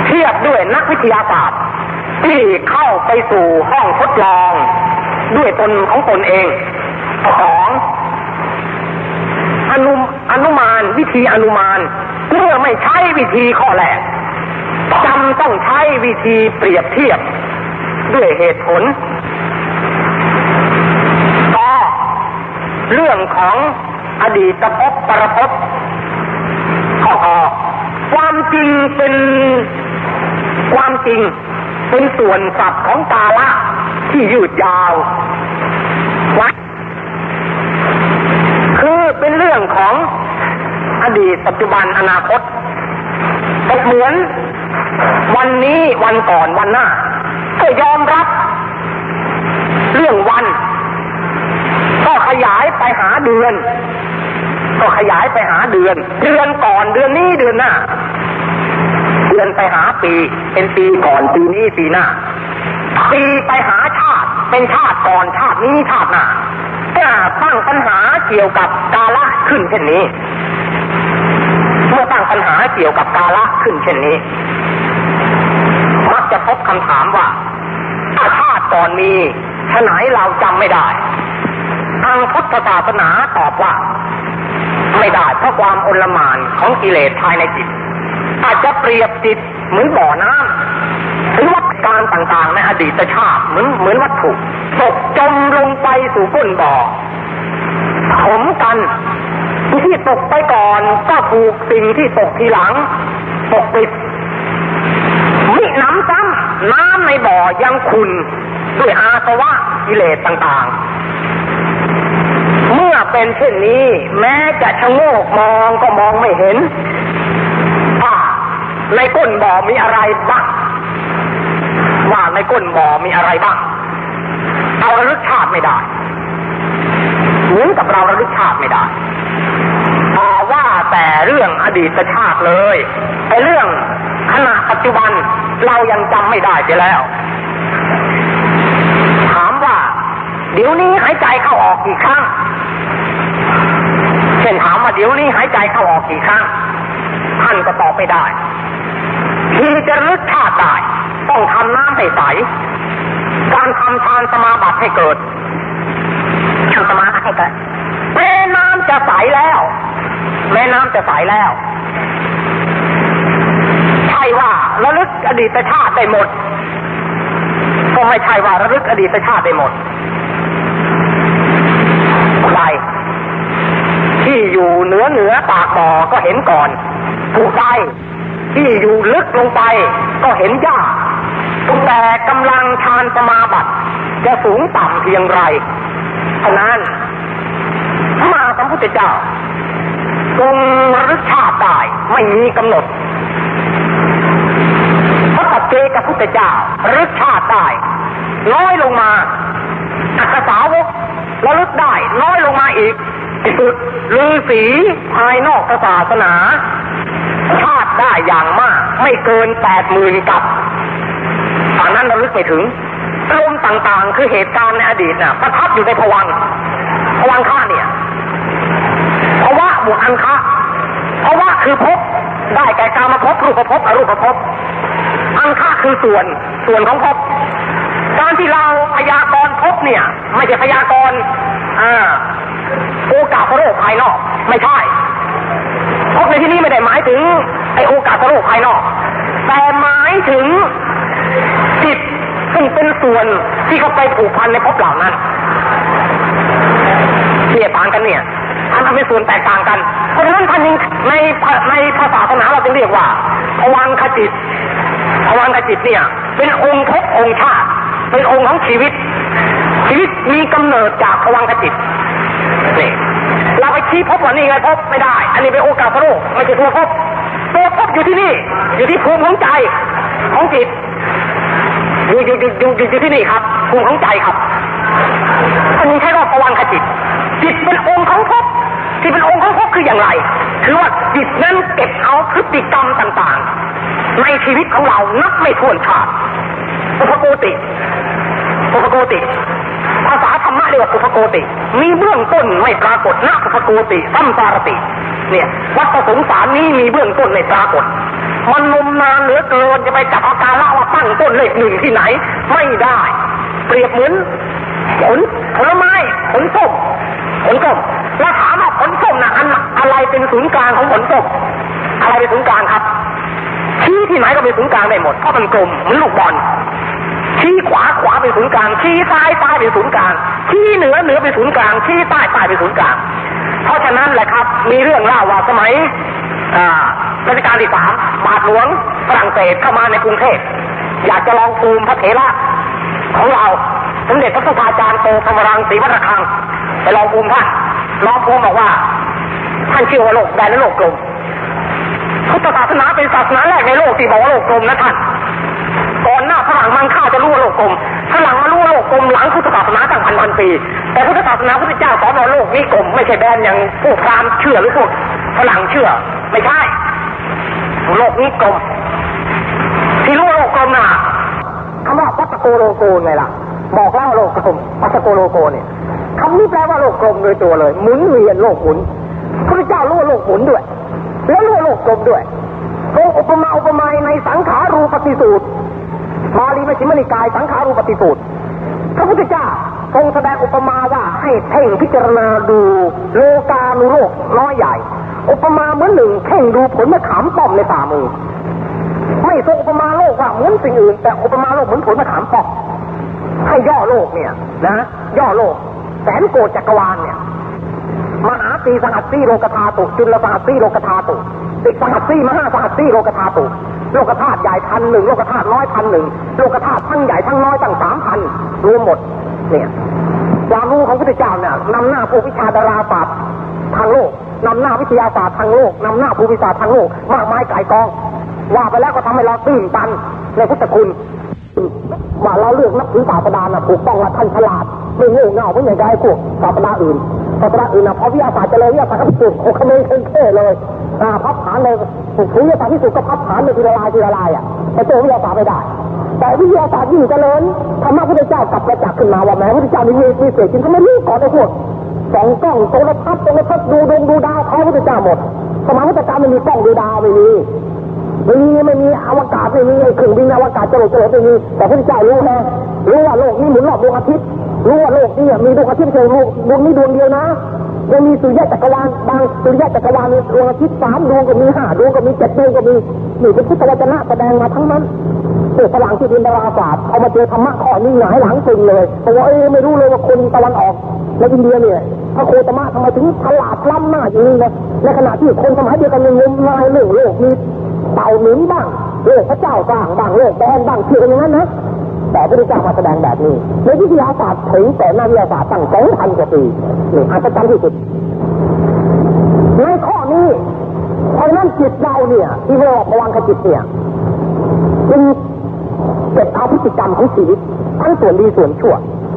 เทียบด้วยนักวิทยาศาสตร์ ที่เข้าไปสู่ห้องทดลอง ด้วยตนของตนเองของอนุอนุมานวิธีอนุมานเมื่อไม่ใช้วิธีข้อแรกจำต้องใช้วิธีเปรียบเทียบ ด้วยเหตุผลต่อเรื่องของอดีตภพปรภพข้อออ ความจริงเป็นความจริงเป็นส่วนสับของกาละที่ยืดยาววัดคือเป็นเรื่องของอดีตปัจจุบันอนาคตเหมือนวันนี้วันก่อนวันหน้าก็ยอมรับ เรื่องวัน ก็ขยายไปหาเดือน ก็ขยายไปหาเดือน เดือนก่อนเดือนหน้า เดือนไปหาปี เป็นปีก่อนปีนี้ปีหน้า ปีไปหาชาติ เป็นชาติก่อนชาตินี้ชาติหน้าก็ตั้งปัญหาเกี่ยวกับกาละขึ้นเช่นนี้ เมื่อตั้งปัญหาเกี่ยวกับกาละขึ้นเช่นนี้ มักจะพบคำถามว่าถ้าชาติก่อนมีฉไหนเราจำไม่ได้ ทางพุทธศาสนาตอบว่า ไม่ได้ เพราะความอนลมานของกิเลสภายในจิต อาจจะเปรียบจิตเหมือนบ่อน้ำหรือวัฏการต่างๆในอดีตชาติเหมือนเหมือนวัตถุตกจมลงไปสู่ก้นบ่อถมกันที่ตกไปก่อนก็ถูกสิ่งที่ตกทีหลังปกปิดมิน้ำซ้ำน้ำในบ่อยังขุนด้วยอาสวะกิเลสต่างๆ เป็นเช่นนี้ แม้จะชะโงกมองก็มองไม่เห็นว่าในก้นบ่อมีอะไรบ้างว่าในก้นบ่อมีอะไรบ้างเราระลึกชาติไม่ได้เหมือนกับเราระลึกชาติไม่ได้พอว่าแต่เรื่องอดีตชาติเลยไอ้เรื่องขณะปัจจุบันเรายังจำไม่ได้ไปแล้ว ถามว่า เดี๋ยวนี้หายใจเข้าออกกี่ครั้ง ช่นถามว่าเดี๋ยวนี้หายใจเข้าออกกี่ครั้งท่านก็ตอบไม่ได้ที่จะรึกชาติได้ ต้องทำน้ำให้ใสการทำฌานสมาบัติให้เกิดทำสมาบัติให้เกิดแม่น้ำจะใสแล้ว แม่น้ำจะใสแล้วใช่ว่าระลึกอดีตชาติได้หมดก็ไม่ใช่ว่าระลึกอดีตชาติได้หมดใคร อยู่เหนือเหนือปากบ่อก็เห็นก่อนผู้ใดที่อยู่ลึกลงไปก็เห็นยากแต่กำลังทานสมาบัติจะสูงต่ำเพียงไรฉะนั้นพระมาสัมพุทธเจ้าทรงรึกชาติได้ไม่มีกำหนดพระตัเจกับพุทธเจ้ารึกชาติได้น้อยลงมาอักษาวกระลึกได้น้อยลงมาอีก สุดฤาษีภายนอกศาสนาชาติได้อย่างมาก ไม่เกินแปดหมื่นกับตอนนั้นเราลึกไม่ถึงลมต่างๆ คือเหตุการณ์ในอดีตน่ะ ประทับอยู่ในภวังภวังข้าเนี่ยเพราะว่าบวกอันคะเพราะว่าคือพบได้แก่การมาพบรูปภพอรูปภพอันค่าคือส่วนส่วนของภพการที่เราพยากรณ์พบเนี่ย ไม่ใช่พยากรณ์อ่า โอกาสโรคภายนอก ไม่ใช่พบในที่นี้ไม่ได้หมายถึงไอโอกาสโรคภายนอก แต่หมายถึงจิตซึ่งเป็นส่วนที่เขาไปผูกพันในภพเหล่านั้นเทียบต่างกันเนี่ยอันนั้นเป็นส่วนแตกต่างกัน เพราะฉะนั้นท่านในในภาษาศาสนาเราจะเรียกว่าภวังคจิตภวังคจิตเนี่ย เป็นองค์ภพองค์ชาติ เป็นองค์ของชีวิต ชีวิตมีกำเนิดจากภวังคจิต นี่เราไปชี้พบว่านี่ไงพบไม่ได้ อันนี้เป็นโอกาสโลกไม่ใช่ตัวพบ ตัวพบอยู่ที่นี่ อยู่ที่ภูมิของใจของจิตอยู่อยู่อยู่อยู่อยู่ที่นี่ครับภูมิของใจครับอันนี้ใช่ว่าภวังคจิต จิตเป็นองค์ของภพที่เป็นองค์ของภพคืออย่างไร คือว่าจิตนั้นเก็บเอาพฤติกรรมต่างๆ ในชีวิตของเรานับไม่ถ้วนขาดอุปโกติอุปโกติ รรมะเรียกว่าอุปโกติ มีเบื้องต้นไม่ปรากฏน้าอุปโกติสัมปารติ เนี่ยวัฏสงสารนี้มีเบื้องต้นไม่ปรากฏ มันนมนานเหลือเกินจะไปจับอาการละว่าตั้งต้นเลขหนึ่งที่ไหน ไม่ได้ เปรียบเหมือนผลผลไม้ผลส้มผลส้มแล้วถามว่าผลส้มนะอันอะไรเป็นศูนย์กลางของผลส้มอะไรเป็นศูนย์กลางครับชี้ที่ไหนก็เป็นศูนย์กลางได้หมดเพราะมันกลมเหมือนลูกบอล ชี้ขวาขวาเป็นศูนย์กลาง ชี้ซ้ายซ้ายเป็นศูนย์กลาง ชี้เหนือเหนือเป็นศูนย์กลาง ชี้ใต้ใต้เป็นศูนย์กลาง เพราะฉะนั้นแหละครับ มีเรื่องเล่าว่าสมัยรัชกาลที่สามบาทหลวงฝรั่งเศสเข้ามาในกรุงเทพอยากจะลองภูมิพระเถระของเราสมเด็จพระสุภาจารย์โตธรรมรังศรีวัฒคังไปลองภูมิท่านลองภูมิบอกว่า ท่านเชื่อว่าโลกแบนและโลกกลมพุทธศาสนาเป็นศาสนาแรกในโลกที่บอกว่าโลกกลมนะท่าน รั่งมันข้าจะรู้ว่าโลกกลมฝรั่งมารู้ว่าโลกกลมหลังพุทธศาสนาตั้งพันพันปี แต่พุทธศาสนาพุทธเจ้าสอนว่าโลกนี้กลมไม่ใช่แบนอย่างพวกพราหมณ์เชื่อหรือพวกฝรั่งเชื่อ ไม่ใช่โลกนี้กลมที่รู้ว่าโลกกลมน่ะคำว่าปัตโกโลโกไงล่ะ บอกเล่าโลกกลมปัตโกโลโกเนี่ยคำนี้แปลว่าโลกกลมโดยตัวเลยหมุนเวียนโลกหมุนพระเจ้ารู้ว่าโลกหมุนด้วย แล้วรู้ว่าโลกกลมด้วยทรงอุปมาอุปไมยในสังขารูปฏิสูตร มาลีมชิมนิกายสังขารูปฏิสูตรพระพุทธเจ้าทรงแสดงอุปมาว่าให้เพ่งพิจารณาดูโลกานุโลกน้อยใหญ่ อุปมาเหมือนหนึ่งเพ่งดูผลมะขามป้อมในฝ่ามือ ไม่ทรงอุปมาโลกว่าเหมือนสิ่งอื่น แต่อุปมาโลกเหมือนผลมะขามป้อมให้ย่อโลกเนี่ยนะ ย่อโลกแสนโกดจักรวาลเนี่ยมหาตีสหัสตีโลกธาตุจุลสหัสตีโลกธาตุติสหัสตีมหาสหัสตีโลกธาตุ โลกธาตุใหญ่พันหนึ่งโลกธาตุน้อยพันหนึ่งโลกธาตุทั้งใหญ่ทั้งน้อยตั้งสามพันรวมหมด เนี่ยความรู้ของพระพุทธเจ้าเนี่ยนำหน้าภูวิชาดาราศาสตร์ทางโลกนำหน้าวิทยาศาสตร์ทางโลกนำหน้าภูมิศาสตร์ทางโลกมากมายไก่กอง ว่าไปแล้วก็ทำให้เราตื่นตันในพุทธคุณว่าเราเลือกนับถือศาสดาน่ะถูกต้องว่าท่านฉลาดไม่โง่เง่าไม่อย่างไรพวกศาสนาอื่น ศาสนาอื่นนะพอวิทยาศาสตร์จะเลยวิทยาศาสตร์ก็พิสูจน์โอ้ขมยเท่เท่เลยอ่าพับฐานเลยถูกวิทยาศาสตร์ที่สุดก็พับฐานเลยทีละลายทีละลายอะแต่เจอวิทยาศาสตร์ไม่ได้ แต่วิทยาศาสตร์ยิ่งเจริญธรรมะพุทธเจ้ากลับประจักษ์ขึ้นมาว่าแม้พุทธเจ้ามีมีเศษจริงเขาไม่รู้ก่อนไอ้พวกสองกล้องโทรทัศน์โทรทัศน์ดูดวงดูดาวเขาพุทธเจ้าหมดสมัยพุทธกาลไม่มีกล้องดูดาวไม่มีไม่มีไม่มีอวกาศไม่มีเครื่องบินอวกาศจรวดจรวดไม่มีแต่พระเจ้ารู้นะรู้ว่าโลกนี้หมุนรอบดวงอาทิตย์ รู้ว่าโลกนี้มีดวงอาทิตย์เพียงดวงนี้ดวงเดียวนะยังมีสุริยะจักรวาลบางสุริยะจักรวาลดวงอาทิตย์สามดวงก็มีห้าดวงก็มีเจ็ดดวงก็มีนี่เป็นพุทธวจนะแสดงมาทั้งนั้นเด็กฝรั่งที่เรียนดาราศาสตร์เอามาเจอธรรมะข้อนี้หงายหลังตึงเลยบอกว่าเอ้ไม่รู้เลยว่าคนตะวันออกในอินเดียเนี่ยพระโคตมะทำไมถึงฉลาดล้ำหน้าอย่างนี้นะในขณะที่คนสมัยเดียวกันยังงมงายเรื่องโลกมีเต่าหนุนบ้างโลกพระเจ้าสร้างบ้างโลกแบนบ้างเชื่อกันอย่างนั้นนะ แต่พระเจ้ามาแสดงแบบนี้ในวิทยาศาสตร์ถึงแต่นักวิทยาศาสตร์ตั้งสองพันกว่าปีนี่อาจจะจำที่สุดในข้อนี้เพราะนั้นจิตเราเนี่ยที่เรียกว่าพลังขจิตเนี่ยจึงเก็บเอาพฤติกรรมของชีวิตทั้งส่วนดีส่วนชั่ว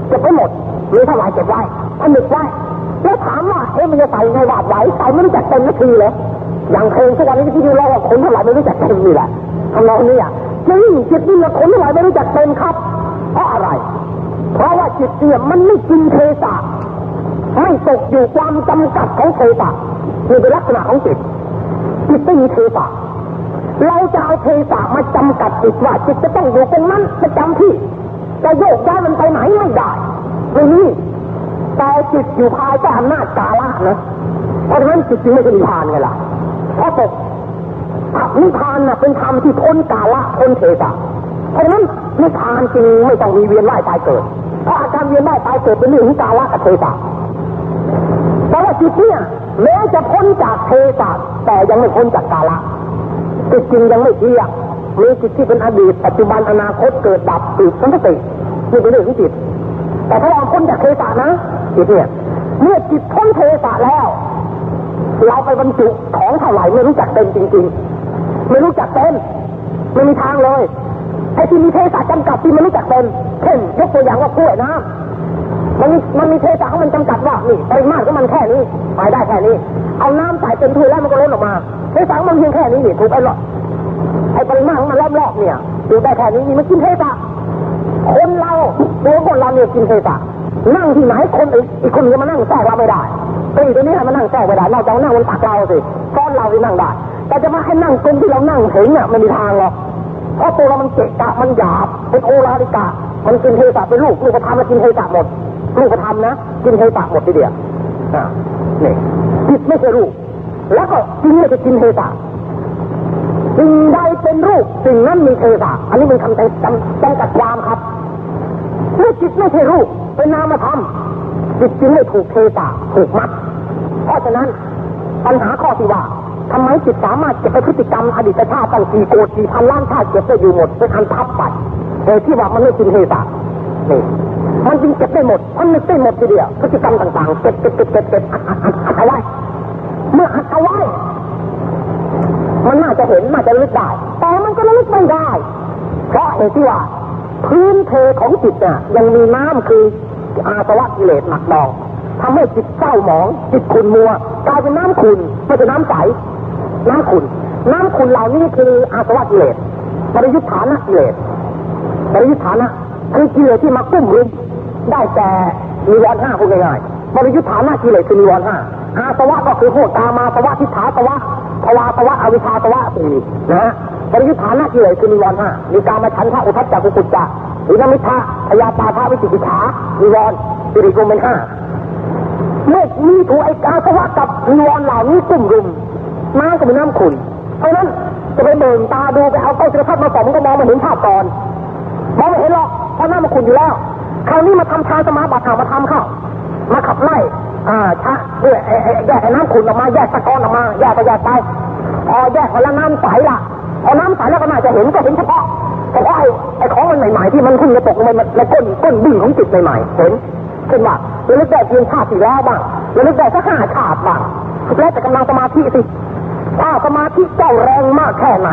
เก็บไว้หมดมีเท่าไหร่เก็บไว้ผนึกไว้แล้วถามว่าเอ๊ะมันจะใส่ไงวาดไหวใส่ไม่รู้จักเต็มนาทีเลยอย่างเพลงทุกวันนี้ที่ดูเราว่าคนเท่าไหร่ไม่รู้จักเต็มนี่แหละทำนองนี้อะ จริงจิตนี่ละคนเท่าไหร่ไม่รู้จักเต็มครับ เพราะอะไร เพราะว่าจิตเนี่ยมันไม่กินเทสะไม่ตกอยู่ความจำกัดของเทสะนี่เป็นลักษณะของจิตจิตไม่มีเทสะเราจะเอาเทสะมาจำกัดจิตว่าจิตจะต้องอยู่ตรงนั้นประจำที่จะโยกย้มันไปไหนไม่ได้ไม่มีแต่จิตอยู่ภายใต้อำนาจกาละนะเพราะฉะนั้นจิตจึงไม่เป็นนิพพานไงล่ะเพราะตก นิพพานน่ะเป็นธรรมที่พ้นกาละพ้นเทสะเพราะนั้นนิพพานจริงไม่ต้องมีเวียนว่ายตายเกิดเพราะอาการเวียนว่ายตายเกิดเป็นเรื่องของกาละกับเทสะแต่ว่าจิตเนี่ยแม้จะพ้นจากเทสะแต่ยังไม่พ้นจากกาละจิตจริงยังไม่เที่ยงมีจิตที่เป็นอดีตปัจจุบันอนาคตเกิดดับติดสันตินี่เป็นเรื่องของจิต แต่ถ้าเราพ้นจากเทสะนะจิตเนี่ยเมื่อจิตพ้นเทสะแล้ว เราไปบรรจุของเท่าไหร่ไม่รู้จักเต็มจริง ๆ ไม่รู้จักเต็มไม่มีทางเลยไอ้ที่มีเทสะจำกัดที่ไม่รู้จักเต็มเช่นยกตัวอย่างว่ากล้วยน้ำมันมีมันมีเทสะของมันจำกัดว่านี่ปริมาตรของมันแค่นี้ไปได้แค่นี้ เอาน้ำใส่เต็มถ้วยแล้วมันก็ล้นออกมาเทสะมันเพียงแค่นี้นี่ถูกไอ้หรอไอ้ปริมาตรของมันรอบๆเนี่ยอยู่ได้แค่นี้นี่มันกินเทสะคนเราตัวคนเราเนี่ยกินเทสะนั่งที่ไหนคนอีกอีกคนจะมานั่งแทรกเราไม่ได้ตีตัวนี้มานั่งแทรกไม่ได้นอกจากนั่งบนตักเราสิซ้อนเราที่นั่งได้ แต่จะมาให้นั่งตรงที่เรานั่งถึงเนี่ยไม่มีทางหรอก เพราะตัวเรามันเกะกะมันหยาบ เป็นโอลาริกะ มันกินเทสะเป็นลูกลูกกระทำมันกินเทสะหมด ลูกกระทำนะกินเทสะหมดทีเดียวอ่านี่จิตไม่ใช่ลูก แล้วก็จริงไม่จะกินเทสะสิ่งใดเป็นรูปสิ่งนั้นมีเทสะอันนี้เป็นคำจำจำกัดความครับเมื่อจิตไม่ใช่รูปเป็นนามธรรมจิตจึงไม่ถูกเทสะถูกมัด เพราะฉะนั้นปัญหาข้อที่ว่า ทำไมจิตสามารถเก็บไปพฤติกรรมอดีตชาติตั้งกี่โกดกี่พันล้านชาติเก็บได้อยู่หมดเป็นอันทับไปแต่ที่ว่ามันไม่กินเทสะนี่มันจึงเก็บได้หมดมันนึกได้หมดทีเดียวพฤติกรรมต่างๆเก็บเก็บเก็บเก็บเก็บอัดอัดอัดอัดเอาไว้เมื่ออัดเอาไว้มันน่าจะเห็นน่าจะลึกได้ แต่มันก็ลึกไม่ได้ เพราะเหตุที่ว่าพื้นเทของจิตเนี่ยยังมีน้ำคืออาสวะกิเลสหนักดองทำให้จิตเศร้าหมอง จิตขุ่นมัวกลายเป็นน้ำขุ่นไม่ใช่น้ำใส น้ำขุนน้ำขุนเหล่านี้คืออาสวะกิเลสปริยุทธานะกิเลสปริยุทธานะคือกิเลสที่มากุ้มรุมได้แต่มีวรห้าพูดง่ายๆปริยุทธานะกิเลสคือมีวรห้าอาสวะก็คือโหตามาสวะทิฏฐาสวะภวาสวะอวิชชาสวะสี่นะฮะปริยุทธานะกิเลสคือมีวรห้ามีการมาฉันทะอุทัจจะกุกุจจะอินมิทะพยาปาทะวิจิกิจฉามีวรสิริกุมเป็นห้าเมื่อมีถูกไอ้กาสวะกับมีวรเหล่านี้กลุ่มรุม น้ำก็เป็นน้ำขุ่นเพราะนั้นจะไปเบิ่งตาดูไปเอาเก้าจิตพัฒมาส่องก็มองไม่เห็นภาพก่อนมองไม่เห็นหรอกเพราะน้ำมันขุ่นอยู่แล้ว คราวนี้มาทำทานสมาบัติมาทำเข้ามาขับไล่อ่าชะด้วยแยกน้ำขุ่นออกมาแยกตะกอนออกมา แยกไปแยกไปพอแยกพอแล้วน้ำใสละพอน้ำใสแล้วก็น่าจะเห็นก็เห็นเฉพาะเฉพาะไอ้ไอ้ของมันใหม่ๆที่มันเพิ่งจะตกลงมาในก้นก้นบึ้งของจิตใหม่ๆเห็นเช่นว่าระลึกได้เพียงชาติที่แล้วบ้างระลึกได้สักห้าชาติบ้างแล้วแต่กำลังสมาธิสิ ถ้าสมาธิเจ้าแรงมากแค่ไหน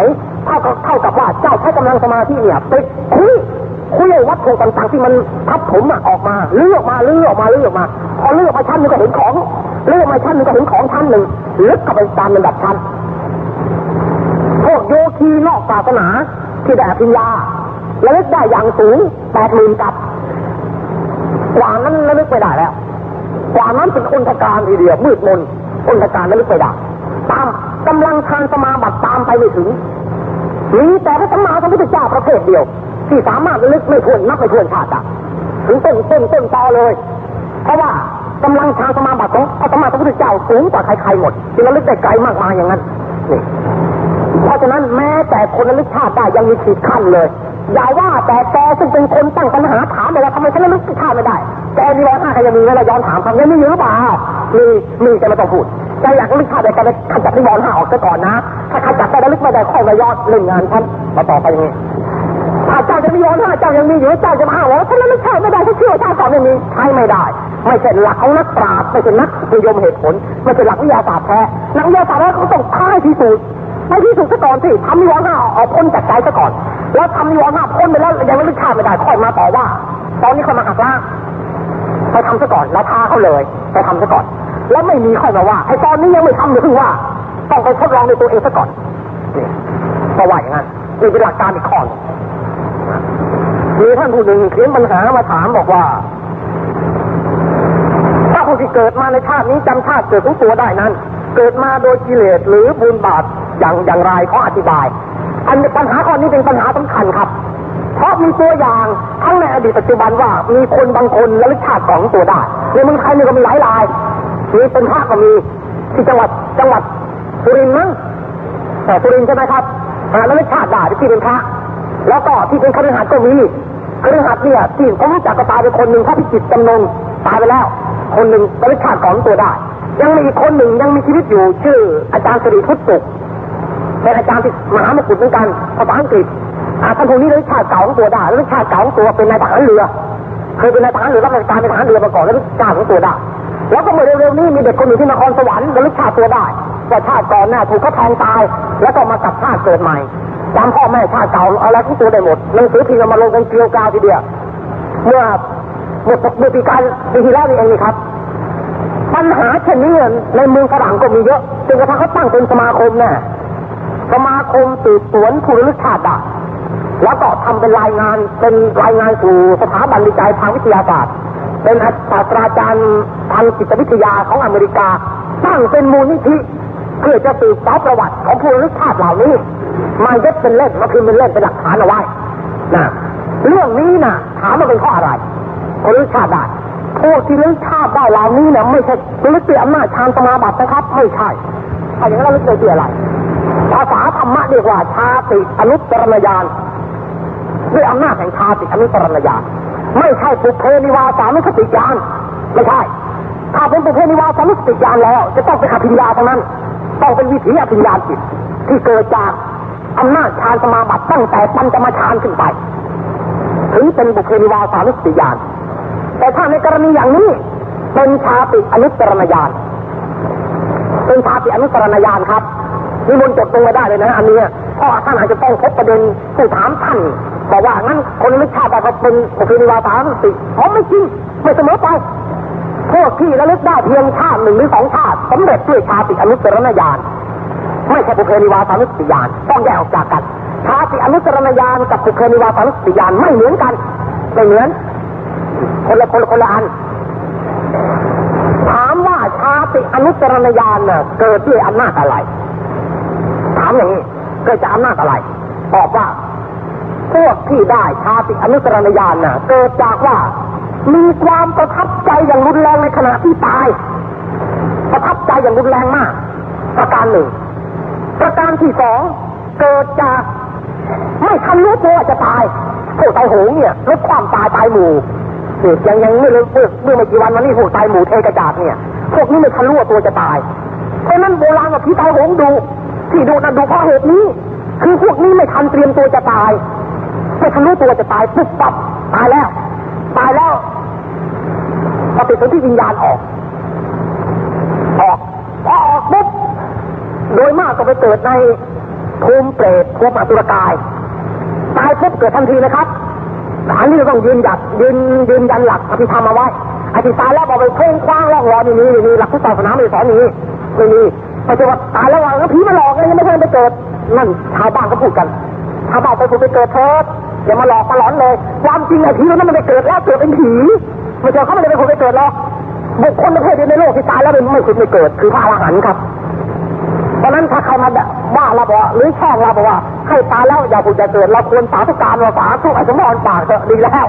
เท่ากับเท่ากับว่าเจ้าใช้กำลังสมาธิเนี่ยไปคุยคุยวัตถุต่างๆที่มันทับถมออกมาเลือกมาเลือกออกมาเลือกออกมาพอเลือกมาชั้นนึงก็เห็นของเลือกมาชั้นนึงก็เห็นของชั้นหนึ่งลึกเข้าไปตามระดับชั้นพวกโยคีนอกศาสนาที่ได้อภิญญาระลึกได้อย่างสูงแปดหมื่นกับกว่านั้นระลึกไม่ได้แล้วกว่านั้นเป็นอนทการทีเดียวมืดมนอนทการระลึกไม่ได้ตาม กำลังทานสมาบัติตามไปไม่ถึงมีแต่พระสัมมาสัมพุทธเจ้าประเภทเดียว ที่สามารถระลึกไม่ทวนนับไม่ทวนชาติถึงต้นต้นต้นตอเลย เพราะว่ากำลังทางสมาบัติของพระสัมมาสัมพุทธเจ้าสูงกว่าใครๆหมดที่ระลึกได้ไกลมากมายอย่างนั้นนี่เพราะฉะนั้นแม้แต่คนระลึกชาติได้ยังมีขีดขั้นเลยอย่าว่าแต่แกซึ่งเป็นคนตั้งปัญหาถามเลยว่าทำไมฉันนึกชาติไม่ได้แกมีร้อยห้าใครจะมีเวลาย้อนถามคำยังมีอยู่หรือเปล่ามีมีแกไม่ต้องพูด แกอยากลึกชาติแต่แกไปขจัดนิวรณ์ห้าออกซะก่อนนะ ถ้าขจัดไปแล้วลึกไม่ได้ค่อยมาย้อนเล่นงานฉันมาต่อไปอย่างนี้ถ้าเจ้าจะมีย้อนห้าเจ้ายังมีอยู่เจ้าจะมาห้าว่าฉันนึกชาติไม่ได้ฉันเชื่อชาติก่อนไม่มีใช่ไม่ได้ ไม่ใช่หลักของนักปราชญ์ไม่ใช่นักนิยมเหตุผลไม่ใช่หลักวิทยาศาสตร์แท้นักวิทยาศาสตร์แล้วเขาต้องท้ายที่สุดให้ที่สุดซะก่อนสิทำนิวรณ์ห้าออกพ้นจากใจซะก่อน แล้วทำนิวรณ์ห้าพ้นไปแล้วยังไม่ลึกชาติไม่ได้ค่อยมาต่อว่า ตอนนี้ค่อยมาหักล้างไปทำซะก่อนแล้วท้าเขาเลยไปทำซะก่อน แล้วไม่มีค่อยมาว่าไอ้ตอนนี้ยังไม่ทำเลยคือว่า ต้องไปทดลองในตัวเองซะก่อนนี่ก็ว่าอย่างนั้นนี่เป็นหลักการอีกข้อมีท่านผู้หนึ่งเขียนปัญหามาถามบอกว่า ถ้าผู้ที่เกิดมาในชาตินี้จำชาติเกิดของตัวได้นั้น เกิดมาโดยกิเลสหรือบุญบาปอย่างอย่างไรเขาอธิบาย อันปัญหาข้อนี้เป็นปัญหาสำคัญครับ เพราะมีตัวอย่างทั้งในอดีตปัจจุบันว่ามีคนบางคนระลึกชาติของตัวได้ในเมืองไทยนี่ก็มีหลายราย มีเป็นพระก็มีที่จังหวัดจังหวัดสุรินทร์มั้งแต่สุรินทร์ใช่ไหมครับระลึกชาติได้ที่เป็นพระแล้วก็ที่เป็นคฤหัสถ์ก็มีคฤหัสถ์เนี่ยที่ผมรู้จักก็ตายไปคนหนึ่งพระพิจิตรจำนงตายไปแล้ว คนหนึ่งระลึกชาติของตัวได้ ยังมีอีกคนหนึ่งยังมีชีวิตอยู่ ชื่ออาจารย์สิริพุทธสุขเป็นอาจารย์ที่มหามกุฎเหมือนกันภาษาอังกฤษท่านคนนี้ระลึกชาติเก่าของตัวได้ระลึกชาติเก่าของตัวเป็นนายทหารเรือ เคยเป็นนายทหารเรือรับราชการเป็นทหารเรือมาก่อนระลึกชาติของตัวได้ แล้วก็เมื่อเร็วๆนี้มีเด็กคนหนึ่งที่นครสวรรค์ระลึกชาติตัวได้ว่าชาติก่อนหน้าถูกเขาแทงตาย แล้วก็มากับชาติเกิดใหม่จำพ่อแม่ชาติเก่าอะไรทั้งตัวได้หมดหนังสือพิมพ์มาลงกันเกลียวกาวทีเดียวเมื่อเมื่อเมื่อปีการปีที่แล้วนี่เองนี่ครับปัญหาเช่นนี้ในเมืองฝรั่งก็มีเยอะจนกระทั่งเขาตั้งเป็นสมาคมแน่สมาคมสืบสวนผู้ระลึกชาติได้ แล้วก็ทำเป็นรายงานเป็นรายงานสู่สถาบันวิจัยทางวิทยาศาสตร์ เป็นศาสตราจารย์ทางจิตวิทยาของอเมริกาตั้งเป็นมูลนิธิเพื่อจะสืบสาวประวัติของผู้ระลึกชาติเหล่านี้มาเย็บเป็นเล่มมาคือเป็นเล่มเป็นหลักฐานเอาไว้นะเรื่องนี้นะถามมาเป็นข้ออะไรผู้ระลึกชาติได้พวกที่ลึกชาติได้เหล่านี้เนี่ยไม่ใช่ลึกเตียอำนาจฌานสมาบัตินะครับ ไม่ใช่ถ้าอย่างนั้นลึกเลยเตียอะไรภาษาธรรมะเรียกว่าชาติอนุตรณญาณ ด้วยอำนาจแห่งชาติอนุตรณญาไม่ใช่ปุเพนิวาสานุสติญาณไม่ใช่ ถ้าเป็นปุเพนิวาสานุสติญาณแล้ว จะต้องเป็นอภิญญาเทั้งนั้น ต้องเป็นวิถีอภิญญาจิตที่เกิดจากอำนาจฌานสมาบัติตั้งแต่ปัญจมาฌานขึ้นไป ถึงเป็นบุเพนิวาสานุสติญาณแต่ถ้าในกรณีอย่างนี้เป็นชาติอนุตรณญาณเป็นชาติอนุตรณญาณครับนิมนจดตรงไว้ได้เลยนะ อันนี้ พราะท่านอาจจะต้องพบประเด็นผู้ถามท่านบอกว่างั้นคนลึกชาติแบบเป็นบุเพนิวาสาสติเพราะไม่จริงไม่เสมอไปพวกที่ระลึกได้เพียงชาติหนึ่งหรือสองชาติสำเร็จด้วยชาติอนุตรณญาณไม่ใช่บุเพนิวาสานุสติญาณต้องแยกออกจากกันชาติอนุตรณญาณกับบุเพนิวาสานุสติญาณไม่เหมือนกันไม่เหมือน คนละคนละคนละอันถามว่าชาติอนุตรณญาณเน่ะเกิดด้วยอำนาจอะไร ถามอย่างนี้ เกิดจากอำนาจอะไรตอบว่าพวกที่ได้ชาติอนุตรณญาณน่ะ เกิดจากว่า มีความประทับใจอย่างรุนแรงในขณะที่ตาย ประทับใจอย่างรุนแรงมาก ประการหนึ่ง ประการที่สองเกิดจาก ไม่ทันรู้ตัวจะตายพวกตายโหงเนี่ยลดความตายตายหมู่เนี่ยยังยังไม่รู้เมื่อเมื่อไม่กี่วันวันนี้พวกตายหมู่เทกระจาดเนี่ย พวกนี้ไม่ทันรู้ว่าตัวจะตายเพราะนั้นโบราณกับผีตายโหงดู ที่ดูนั่นดูเพราะเหตุนี้ คือพวกนี้ไม่ทันเตรียมตัวจะตายไม่ทันรู้ตัวจะตายปุ๊บปั๊บตายแล้ว ตายแล้วปฏิสนธิวิญญาณออก ออกพอออกปุ๊บโดยมากก็ไปเกิดในภูมิเปรตภูมิอสุรกาย ตายปุ๊บเกิดทันทีนะครับอันนี้ต้องยืนหยัดยืนยืนยันหลักอภิธรรมเอาไว้อธิตายแล้วบอกไปเพ่งคว้างล่องลอยนี่นี่นี่หลักพุทธศาสนาไม่สอนองนี้ไม่มี ไม่ใช่ว่าตายแล้วว่าก็ผีมาหลอกไงยังไม่ทันไปเกิดนั่นชาวบ้านเขาพูดกันชาวบ้านไปพูดไปเกิดเถิดอย่ามาหลอกมาหลอนเลย ความจริงไอ้ผีนั้นมันไปเกิดแล้วเกิดเป็นผีไม่ใช่เขาไม่ได้ไปพูดไปเกิดหรอกบุคคลประเภทเดียวในโลกที่ตายแล้วเป็นไม่คุดไม่เกิด คือพระอรหันต์ครับเพราะนั้นถ้าใครมาว่าเราบอกหรือแช่งเราบอกว่าให้ตายแล้วอย่าผุดอย่าเกิดเราควรสาธุการเราสาธุไอ้สมอนปากเถอะดีแล้ว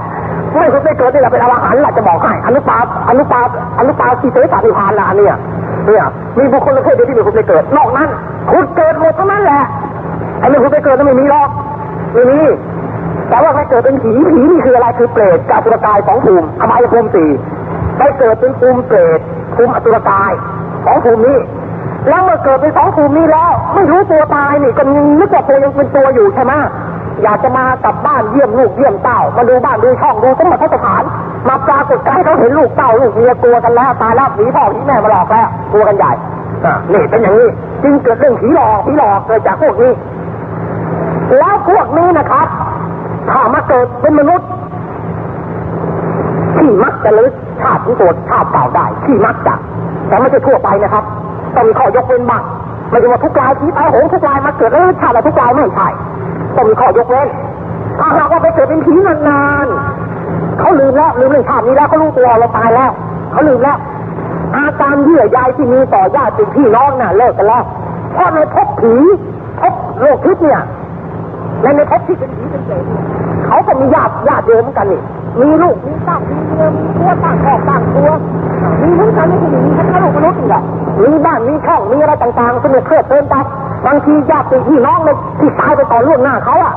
ไม่คุดไม่เกิดนี่แหละเป็นอรหันต์แหละจะบอกให้อนุปาอนุปาอนุปาสีเสสาธิพานละเนี่ย เนี่ยมีบุคคลประเภทเดียวที่ไม่คุดไม่เกิด นอกนั้นคุดเกิดหมดเท่านั้นแหละไอ้ไม่คุดไม่เกิดนั้นไม่มีหรอกไม่มีแต่ว่าถ้าเกิดเป็นผีผีนี่คืออะไรคือเปรตกับอสุรกายสองภูมิอบายภูมิสี่ไปเกิดเป็นภูมิเปรตภูมิอสุรกายสองภูมินี้แล้วเมื่อเกิดเป็นสองภูมินี้แล้ว ไม่รู้ตัวตายนี่ก็ยังนึกว่าตัวยังเป็นตัวอยู่ใช่ไหม อยากจะมากลับบ้านเยี่ยมลูกเยี่ยมเต้า มาดูบ้านดูช่องดูสมบัติสถาน มาปรากฏกายเขาเห็นลูกเต้าลูกเมียกลัวกันแล้วตายแล้วผีพ่อผีแม่มาหลอกแล้วกลัวกันใหญ่นี่เป็นอย่างนี้จึงเกิดเรื่องผีหลอกผีหลอกเกิดจากพวกนี้ แล้วพวกนี้นะครับถ้ามาเกิดเป็นมนุษย์ ที่มักจะลึกชาติที่ตัวชาติเก่าได้ ที่มักจะแต่ไม่ใช่ทั่วไปนะครับต้องมีข้อยกเว้นบ้าง ไม่ใช่ว่าทุกรายที่ไปโหงทุกรายมาเกิดแล้วชาติอะทุกรายไม่ใช่ต้องมีข้อยกเว้นถ้าหากว่าไปเกิดเป็นผีนานๆเขาลืมแล้วลืมเรื่องชาตินี้แล้วเขารู้ตัวเราตายแล้วเขาลืมแล้ว อาการเยื่อใยที่มีต่อญาติพี่น้องน่ะเลิกกันแล้วเพราะในภพผีพบโลกทิพย์เนี่ย ในในภพที่เป็นผีเป็นเปรตเขาก็มีญาติญาติเดียวเหมือนกันนี่มีลูกมีเต้ามีเมียมีตัวตั้งครอบตั้งตัวมีเหมือนกันไม่ใช่มีแค่ลูกมนุษย์นี่แหละมีบ้านมีช่องมีอะไรต่างๆสนุกเพลิดเพลินไปบางทีญาติพี่น้องในที่ตายไปก่อนล่วงหน้าเขาอะ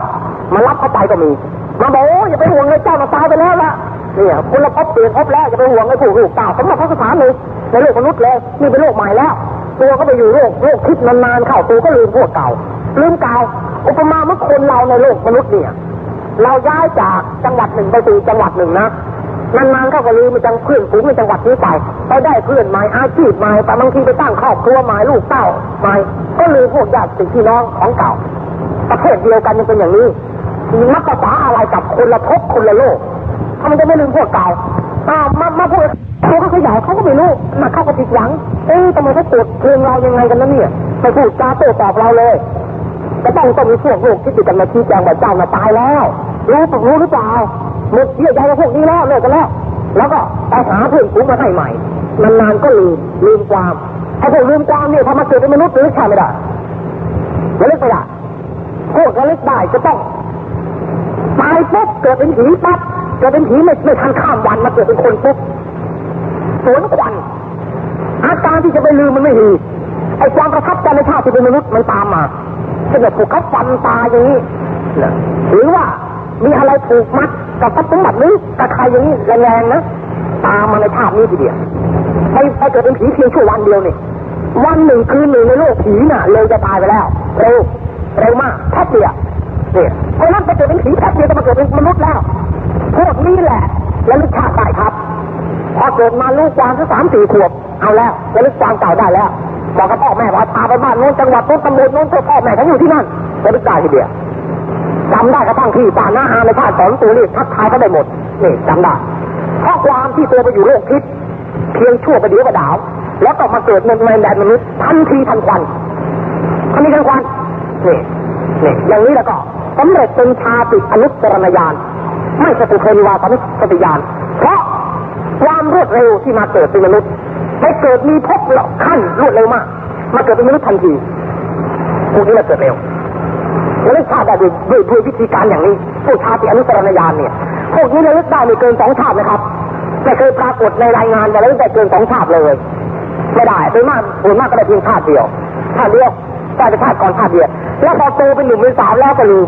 มารับเขาไปก็มีมาบอกโอ้อย่าไปห่วงเลยเจ้ามาตายไปแล้วละเนี่ยคุณเราพบเปลี่ยนพบแล้วอย่าไปห่วงไอ้ผู้ลูกเต่าสมบัติพระสถานเลยในโลกมนุษย์เลยนี่เป็นโลกใหม่แล้ว ตัวก็ไปอยู่โลกโลกคิดนานๆเข้าตัวก็ลืมพวกเก่า ลืมเก่าอุปมาเมื่อคนเราในโลกมนุษย์เนี่ย เราย้ายจากจังหวัดหนึ่งไปสู่จังหวัดหนึ่งนะนานๆเข้าก็ลืมจังเพื่อนฝูงในจังหวัดนี้ไปไปได้เพื่อนใหม่อาชีพใหม่แต่บางทีไปตั้งครอบครัวใหม่ลูกเต้าใหม่ก็ลืมพวกญาติพี่น้องของเก่า ประเทศเดียวกันยังเป็นอย่างนี้มีนักภาษาอะไรกับคนละภพคนละโลกทำไมจะไม่ลืมพวกเก่าอ้าวมามาพูดเขาก็ขยายเขาก็ไม่รู้มาเข้ากับผิดหวัง เอ้ยทำไมเขาโกรธเคืองเรายังไงกันนะเนี่ยไปพูดจาโต้ตอบเราเลย จะต้องต้องมีพวกโลกที่ติดกันมาชี้แจงว่าเจ้ามาตายแล้วรู้ปรู้หรือเปล่าหมดเยื่อใยกับพวกนี้แล้วเลิกกันแล้ว แล้วก็ไปหาเพื่อนฝูงมาให้ใหม่นานๆก็ลืมลืมความไอ้พวกลืมความเนี่ยพอมาเกิดเป็นมนุษย์หรือใช่ไม่ได้ระลึกไม่ได้พวกระลึกได้จะต้องตายปุ๊บเกิดเป็นผีปั๊บเกิดเป็นผีไม่ไม่ทันข้ามวันมาเกิดเป็นคนปุ๊บสวนควันอาการที่จะไปลืมมันไม่มี ไอ้ความประทับใจในชาติที่เป็นมนุษย์มันตามมาเช่นถูกเขาฟันตายอย่างนี้หรือว่ามีอะไรถูกมัดกับทรัพย์สมบัติหรือกับใครอย่างนี้แรงๆนะตามมาในชาตินี้ทีเดียวไปไปเกิดเป็นผีเพียงชั่ววันเดียวนี่วันหนึ่งคืนหนึ่งในโลกผีน่ะเร็วจะตายไปแล้วเร็วเร็วมากแค่เดียวเนี่ยเพราะนั้นไปเกิดเป็นผีแค่เดียวจะมาเกิดเป็นมนุษย์แล้วพวกนี้แหละแล้วลึกชาติได้ครับ พอเกิดมาลูกความสักสามสี่ขวบเอาแล้วแล้วลึกความเก่าได้แล้ว บอกกับพ่อแม่ว่าพาไปบ้านโน้นจังหวัดโน้นตำบลโน้นพ่อแม่เขาอยู่ที่นั่นแล้วลึกได้ทีเดียวจำได้กระทั่งที่ป่าหน้าอาในชาติสอนตัวนี้ทักทายก็ได้หมดนี่จำได้เพราะความที่ตัวไปอยู่โลกทิพย์เพียงชั่วประเดี๋ยวประดาว แล้วก็มาเกิดในแดนมนุษย์ทันทีทันควันทันทีทันควันนี่นี่อย่างนี้แล้วก็สำเร็จเป็นชาติอนุสรณญาณไม่สตุเคนิวาสนุสติญาณเพราะความรวดเร็วที่มาเกิดเป็นมนุษย์ ไปเกิดมีภพขั้นรวดเร็วมากมาเกิดเป็นมนุษย์ทันทีพวกนี้เราเกิดเร็วระลึกชาติได้ด้วยด้วยวิธีการอย่างนี้พวกชาติอนุสรณญาณเนี่ยพวกนี้ระลึกได้ไม่เกินสองชาตินะครับไม่เคยปรากฏในรายงานแต่ระลึกได้เกินสองชาติเลย ไม่ได้โดยมากโดยมากก็ได้เพียงชาติเดียวชาติเดียวได้ไปชาติก่อนชาติเดียวแล้วพอโตเป็นหนุ่มเป็นสาวแล้วก็ลืม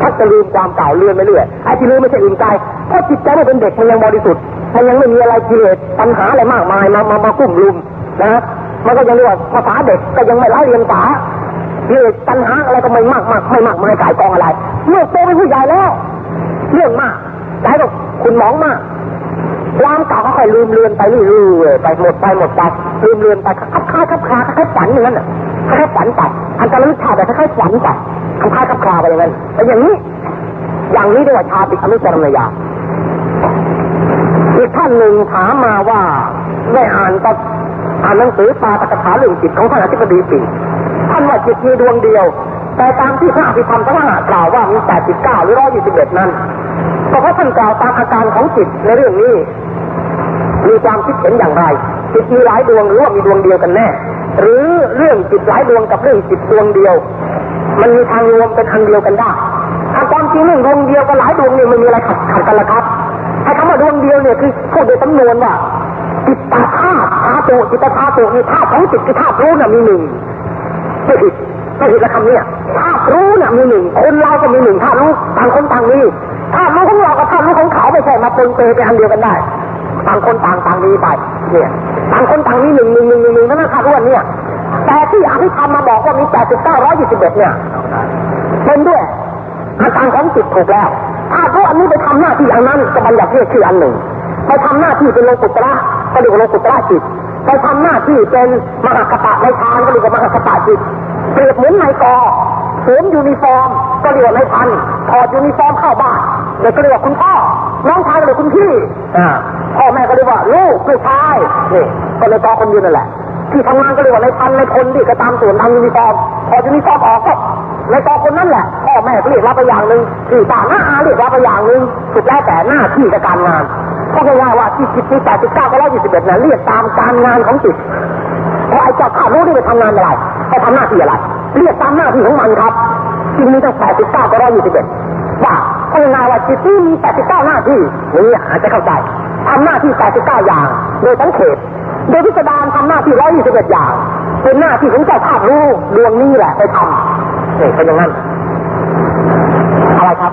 ทักจะลืมความเก่าเลื่อนไปเรื่อยไอ้ที่ลืมไม่ใช่ลืมใจเพราะจิตใจมันเป็นเด็กมันยังบริสุทธิ์ มันยังไม่มีอะไรกิเลสปัญหาอะไรมากมายมามามากุ้มลุมนะมันก็ยังเรียกว่าภาษาเด็กก็ยังไม่ไล่เรียนภาษากิเลสปัญหาอะไรก็ไม่มากมากไม่มากมายกายกองอะไรเมื่อโตเป็นผู้ใหญ่แล้ว เรื่องมากใจก็คุณมองมากความเก่าก็ค่อยลืมเลือนไปเรื่อยๆไปหมดไปหมดไปลืมเลือนไปคับคาคับคาคับฝันอย่างนั้นอะคับฝันไปอันตรายชาติแต่คับฝันไปคับคาคับคาไปอย่างนั้นแต่อย่างนี้ อย่างนี้เรียกว่าชาติอนุสรณญา อีกท่านหนึ่งถามมาว่าได้อ่านก็อ่านหนังสือปาตกถาเรื่องจิตของท่านอธิบดีปิ่นท่านว่าจิตมีดวงเดียว แต่ตามที่พระอภิธรรมพระมหากล่าวว่ามี89หรือ121นั้นก็เพราะท่านกล่าวตามอาการของจิตในเรื่องนี้ มีความคิดเห็นอย่างไร จิตมีหลายดวงหรือว่ามีดวงเดียวกันแน่ หรือเรื่องจิตหลายดวงกับเรื่องจิตดวงเดียว มันมีทางรวมเป็นอันเดียวกันได้ถ้าความจริงเรื่องดวงเดียวกับหลายดวงนี่มันมีอะไรขัดขัดกันละครับ ไอ้คำว่าดวงเดียวเนี่ยคือพูดโดยจำนวนว่าจิตตาธาตุธาตุจิตตาธาตุนี่ธาตุของจิตคือธาตุรู้น่ะมีหนึ่งไม่ผิดไม่ผิดละคำเนี้ยธาตุรู้น่ะมีหนึ่งคนเราก็มีหนึ่งธาตุรู้ต่างคนต่างมีธาตุรู้ของเรากับธาตุรู้ของเขาไม่ใช่มาปนเปเป็นอันเดียวกันได้ต่างคนต่างต่างดีไปเนี่ยต่างคนต่างนี้หนึ่งหนึ่งหนึ่งหนึ่งหนึ่งนั่นนะครับว่าเนี่ยแต่ที่อภิธรรมมาบอกว่ามีแปดสิบเก้าร้อยยี่สิบเอ็ดเนี่ยเป็นด้วยอาการของจิตถูกแล้ว ถ้าพวกอันนี้ไปทำหน้าที่อันนั้นก็บัญญัติเรียกชื่ออันหนึ่งไปทำหน้าที่เป็นโลกุตระก็เรียกว่าโลกุตระจิตไปทำหน้าที่เป็นมหากตะในทานก็เรียกว่ามหากตะจิตเปรียบเหมือนนายกสวมยูนิฟอร์ม ก็เรียกว่านายพันถอดยูนิฟอร์มเข้าบ้านเด็กก็เรียกว่าคุณพ่อน้องชายก็เรียกคุณพี่พ่อแม่ก็เรียกว่าลูกลูกชายนี่ก็เลยกอคนยืนนั่นแหละที่ทำงานก็เรียกว่าในพันในคนที่ก็ตามส่วนทำยูนิฟอร์มพอยูนิฟอร์มออกก็ในกอคนนั้นแหละ พ่อแม่เรียกรับไปอย่างหนึ่งที่ต่างหน้าอาเรียกรับไปอย่างหนึ่งสุดแล้วแต่หน้าที่กับการงานก็ง่ายๆว่าที่จิตที่แปดสิบเก้าก็ร้อยยี่สิบเอ็ดน่ะเรียกตามการงานของจิตพอไอ้เจ้าข้ารู้นี่ไปทำงานอะไรไปทำหน้าที่อะไร เรียกตามหน้าที่ของมันครับจึงมีตั้งแปดสิบเก้าก็ร้อยยี่สิบเอ็ดว่าก็ง่ายว่าจิตที่มีแปดสิบเก้าหน้าที่นี่อาจจะเข้าใจทำหน้าที่แปดสิบเก้าอย่าง โดยสังเขตโดยพิสดารทำหน้าที่ร้อยยี่สิบเอ็ดอย่าง เป็นหน้าที่ของเจ้าภาพรู้ดวงนี้แหละไปทำนี่เป็นอย่างนั้น อะไรครับ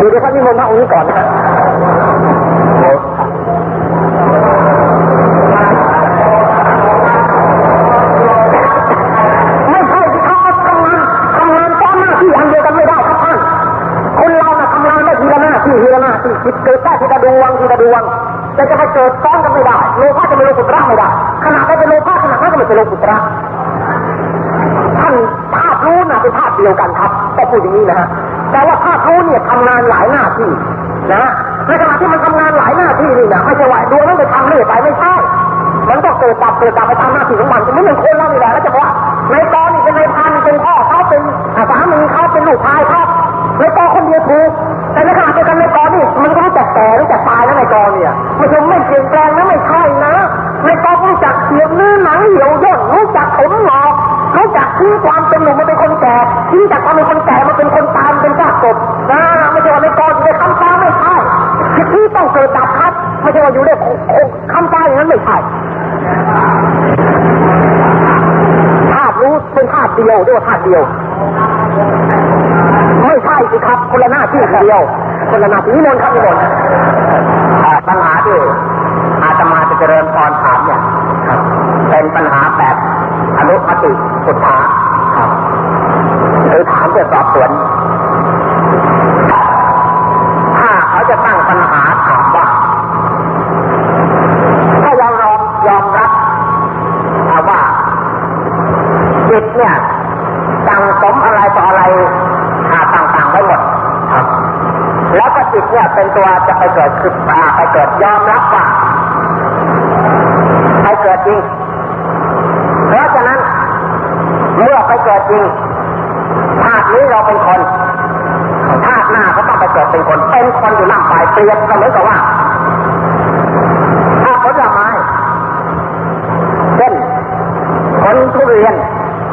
ดูด้วยพระนิมนต์พระองค์นี้ก่อนนะครับ แต่ว่าเนี่ยทำงานหลายหน้าที่นะในขณะที่มันทำงานหลายหน้าที่นี่นะไม่ใช่ว่าดวงนั้นไปทำเรื่อยไปไม่ใช่มันก็เกิดดับเกิดดับไปตามหน้าที่ของมันจะไม่เหมือนคนเรานี่แหละแล้วจะบอกว่าในกอนี่เป็นในพันเป็นพ่อเขาเป็นสามีเขาเป็นลูกชายเขาในกอคนเดียวถูกแต่ในขณะเดียวกันในกอนี่มันก็รู้จักแต่รู้จักตายแล้วในกอเนี่ยม่ใช่ไม่เปลี่ยนแปลงนะไม่ใช่นะในกอรู้จักเสียบเนื้อหนังเหี่ยวย่นรู้จักผมหงอกรู้จักทิ้งความเป็นหนุ่มมาเป็นคนแก่ทิ้งจากความเป็นคนแก่มาเป็นคน ไม่ใช่ว่าในกอจะทำตามไม่ใช่คิดที่ต้องเกิดดับครับไม่ใช่ว่าอยู่ได้คำตาอย่างนั้นไม่ใช่ธาตุรู้เป็นธาตุเดียวเรียกว่าธาตุเดียว ไม่ใช่สิครับคนละหน้าที่เดียว คนละหน้าที่นิมนต์ครับนิมนต์ปัญหาที่อาตมาจะเจริญพรถามเนี่ยเป็นปัญหาแบบอนุปติสุทธาครับหรือถามเพื่อสอบสวน ปรียบก็เหมือนกับว่า ถ้าผลไม้เช่นผลทุเรียน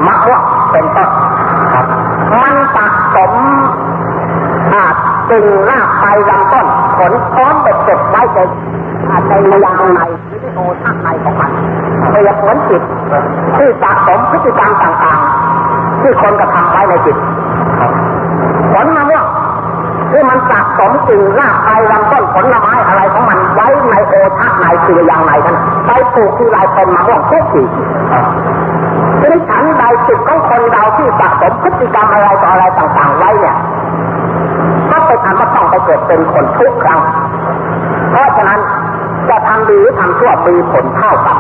มะม่วงเป็นต้นมันสะสมอาจจึงรากไปลำต้น ผลพร้อมเด็ดเด็ดไว้ในอาจในระยะในหรือที่โอท่าในของมันเปรียบเหมือนจิตที่สะสมพฤติกรรมต่างๆ ที่คนกระทำไว้ในจิตผลมะม่วง มันสะสมจึงรากไปลำต้นผลไม้อะไรของมันไว้ในโอทักในคืออย่างไรนั้นไปปลูกที่ไรเป็นมะม่วงทุกทีทีนี้ฉันใดจิตของคนเราที่สะสมพฤติกรรมอะไรต่ออะไรต่างๆไว้เนี่ยก็เป็นอันว่าต้องไปเกิดเป็นคนทุกครั้ง เพราะฉะนั้นจะทำดีหรือทำชั่วมีผลเท่ากัน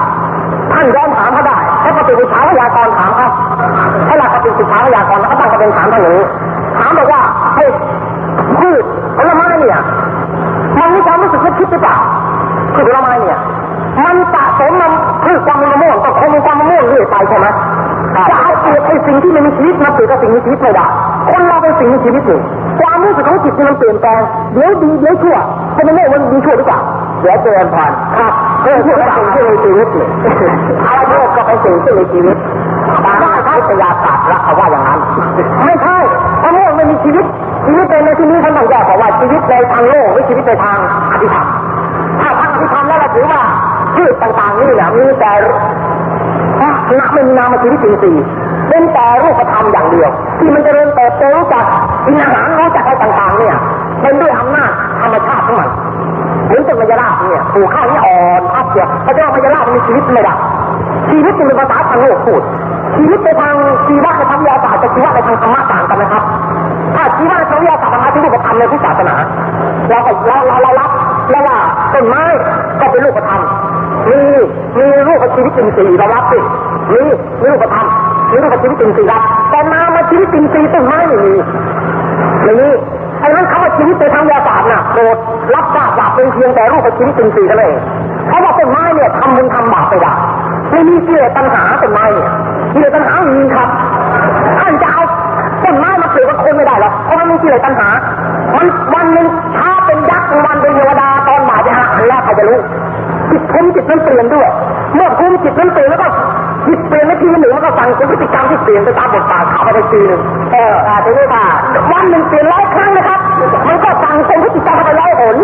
ท่านย้อนถามเขาได้ถ้าปฏิบัติษาพยากรถามเขาถ้าหลักปฏิบัติษาพยากรเขาตั้งประเด็นถามท่านอย่างนี้ถามบอกว่า เนี่ย มันมีความรู้สึกนึกคิดหรือเปล่าคือผลไม้เนี่ย มันสะสมมันพืชความมะม่วงก็คงมีความมะม่วงเรื่อยไปใช่ไหมจะเอาเปรียบไอ้สิ่งที่ไม่มีชีวิตมาเปรียบกับสิ่งมีชีวิตไม่ได้คนเราเป็นสิ่งมีชีวิตหนึ่งความรู้สึกของจิตมันเปลี่ยนแปลงเดี๋ยวดีเดี๋ยวชั่วจะไม่แน่วันดีชั่วหรือเปล่าเดี๋ยวเจริญพรครับเออเป็นสิ่งที่มีชีวิตเลยอะไรโลกก็เป็นสิ่งที่มีชีวิตตามวิทยาศาสตร์แล้วเขาว่าอย่างนั้น บอกว่าชีวิตในทางโลกหรือชีวิตในทางอภิธรรมถ้าทางอภิธรรมแล้วเราถือว่าพืชต่างๆนี่เนี่ยมีแต่นักไม่มีนามชีวิตจริงๆเป็นแต่รูปธรรมอย่างเดียว ที่มันจะเริ่มเติบโตจักกินอาหารรู้จักอะไรต่างๆ เนี่ยเป็นด้วยอำนาจธรรมชาติของมันเหมือนต้นมะยราบเนี่ยปลูกข้าวนี่อ่อนพับเดียวพระเจ้ามะยราบมีชีวิตไม่ได้ชีวิตเป็นภาษาทางโลกพูดชีวิตในทางชีวะในทางวิทยาศาสตร์กับชีวะในทางธรรมะต่างกันนะครับ ถ้าชีวะในทางวิทยาศาสตร์ธรรมะที่รูปธรรมในพุทธศาสนาเราเราเราเรารับแล้วว่าต้นไม้ก็เป็นรูปธรรมมีมีรูปชีวิตจริงๆเรารับสิมีมีรูปธรรมมีรูปชีวิตจริงๆรับแต่นามาชีวิตจริงๆต้นไม้ไม่มีไม่มีไอ้นั้นคำว่าชีวิตในทางวิทยาศาสตร์น่ะโปรดรับทราบว่าเป็นเพียงแต่รูปชีวิตจริงๆนั่นเองเพราะว่าต้นไม้เนี่ยทำบุญทำบาปไปได้ไม่มีกิเลสตัณหาต้นไม้เนี่ยกิเลสตัณหามีครับท่านจะ เอาต้นไม้มาเปรียบกับคนไม่ได้หรอกเพราะมันมีกิเลสตัณหา มันวันหนึ่งช้าเป็นยักษ์วันเป็นเทวดาตอนบ่ายจะหาอันแรกใครจะรู้จิตภูมิจิตนั้นเปลี่ยนด้วย เมื่อภูมิจิตนั้นเปลี่ยนแล้วก็จิตเปลี่ยนในทีหนึ่งแล้วก็สั่งเป็นพฤติกรรมที่เปลี่ยนไปตามบทบาทเข้าไปในทีหนึ่งเออทีนี้ว่าวันหนึ่งเปลี่ยนร้อยครั้งนะครับ มันก็สั่งเป็นพฤติกรรมไปร้อยหน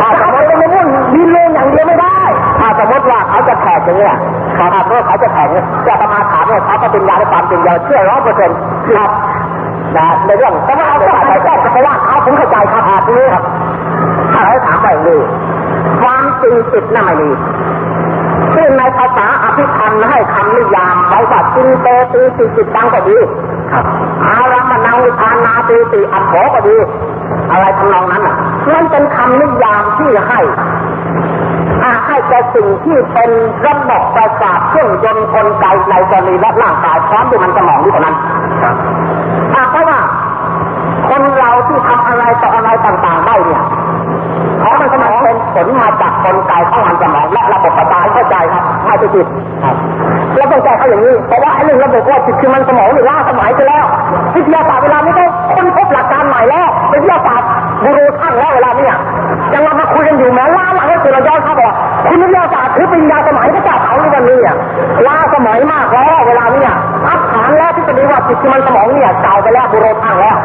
ถ้าสมมติว่ามันมุ่งดินเลนอย่างเดียวไม่ได้ถ้าสมมติว่าเขาจะแขกอย่างเงี้ยครับเมื่อเขาจะแขกเนี่ยจะประมาถามเนี่ยเขาก็เป็นยาในความเป็นยาเชื่อร้อยเปอร์เซ็นต์ครับ นะในเรื่องแต่ว่าเอาแต่แต่แต่เพราะว่าเขาผมเข้าใจครับอาทีนี้ครับถ้าเขาถามไปเลยความจริงจิตน่ะไม่ดีซึ่งในภาษาอภิธรรมให้คำนิยามเขาว่าจินโตตีติจิตดังก็ดีอารัมนังวิธานาตีติอัตโขก็ดี อะไรทำนองนั้นอะนั่นเป็นคำนิยามที่ให้ให้แต่สิ่งที่เป็นระบบประสาทเครื่องยนต์กลไกในกรณีและร่างกายพร้อมด้วยมันสมองด้วยเท่านั้นเพราะว่า คนเรา ที่ทำอะไรต่ออะไรต่างๆได้เนี่ยเพราะมันสมองเป็นผลมาจากกลไกของมันสมองและระบบประสาทเข้าใจครับไม่ใช่จิตเราต้องแก้เขาอย่างนี้เพราะว่าไอ้เรื่องระบบว่าจิตคือมันสมองนี่ล่าสมัยไปแล้ววิทยาศาสตร์เวลานี้ก็ค้นพบหลักการใหม่แล้วเป็นวิทยาศาสตร์บูโรช่างแล้วเวลานี้ยังเรามาคุยกันอยู่แม้ล่าหลังให้ตัวเราย้อนเขาบอกคุณวิทยาศาสตร์ถือเป็นยาสมัยพระเจ้าเผาในวันนี้ล่าสมัยมากแล้วเวลานี้อักฐานแล้วที่เป็นว่าจิตคือมันสมองเนี่ยเก่าไปแล้วบูโรช่างแล้ว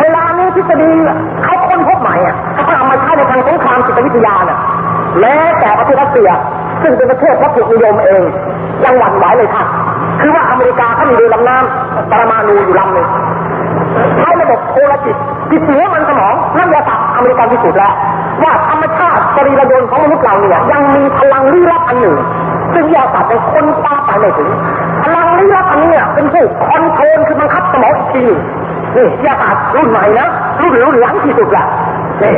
เวลานี้ ทฤษฎีเขาค้นพบใหม่อะเขาเอามาใช้ในทางสงครามจิตวิทยาน่ะแม้แต่ประเทศรัสเซีย ซึ่งเป็นประเทศวัตถุนิยมเองยังหวั่นไหวเลยค่ะ คือว่าอเมริกาเขามีเรือดำน้ำปรมาณูอยู่ลำหนึ่งใช้ระบบโทรจิตจิตเหนือมันสมองนักวิทยาศาสตร์อเมริกันพิสูจน์แล้วว่าธรรมชาติสรีรยนต์ของมนุษย์เราเนี่ยยังมีพลังลี้ลับอันหนึ่ง ซึ่งวิทยาศาสตร์เป็นค้นคว้าไปไม่ถึงพลังลี้ลับอันนี้เป็นผู้ control คือบังคับสมองอีกทีนี่วิทยาศาสตร์รุ่นใหม่นะ รุ่นรุ่นหลังที่สุดละนี่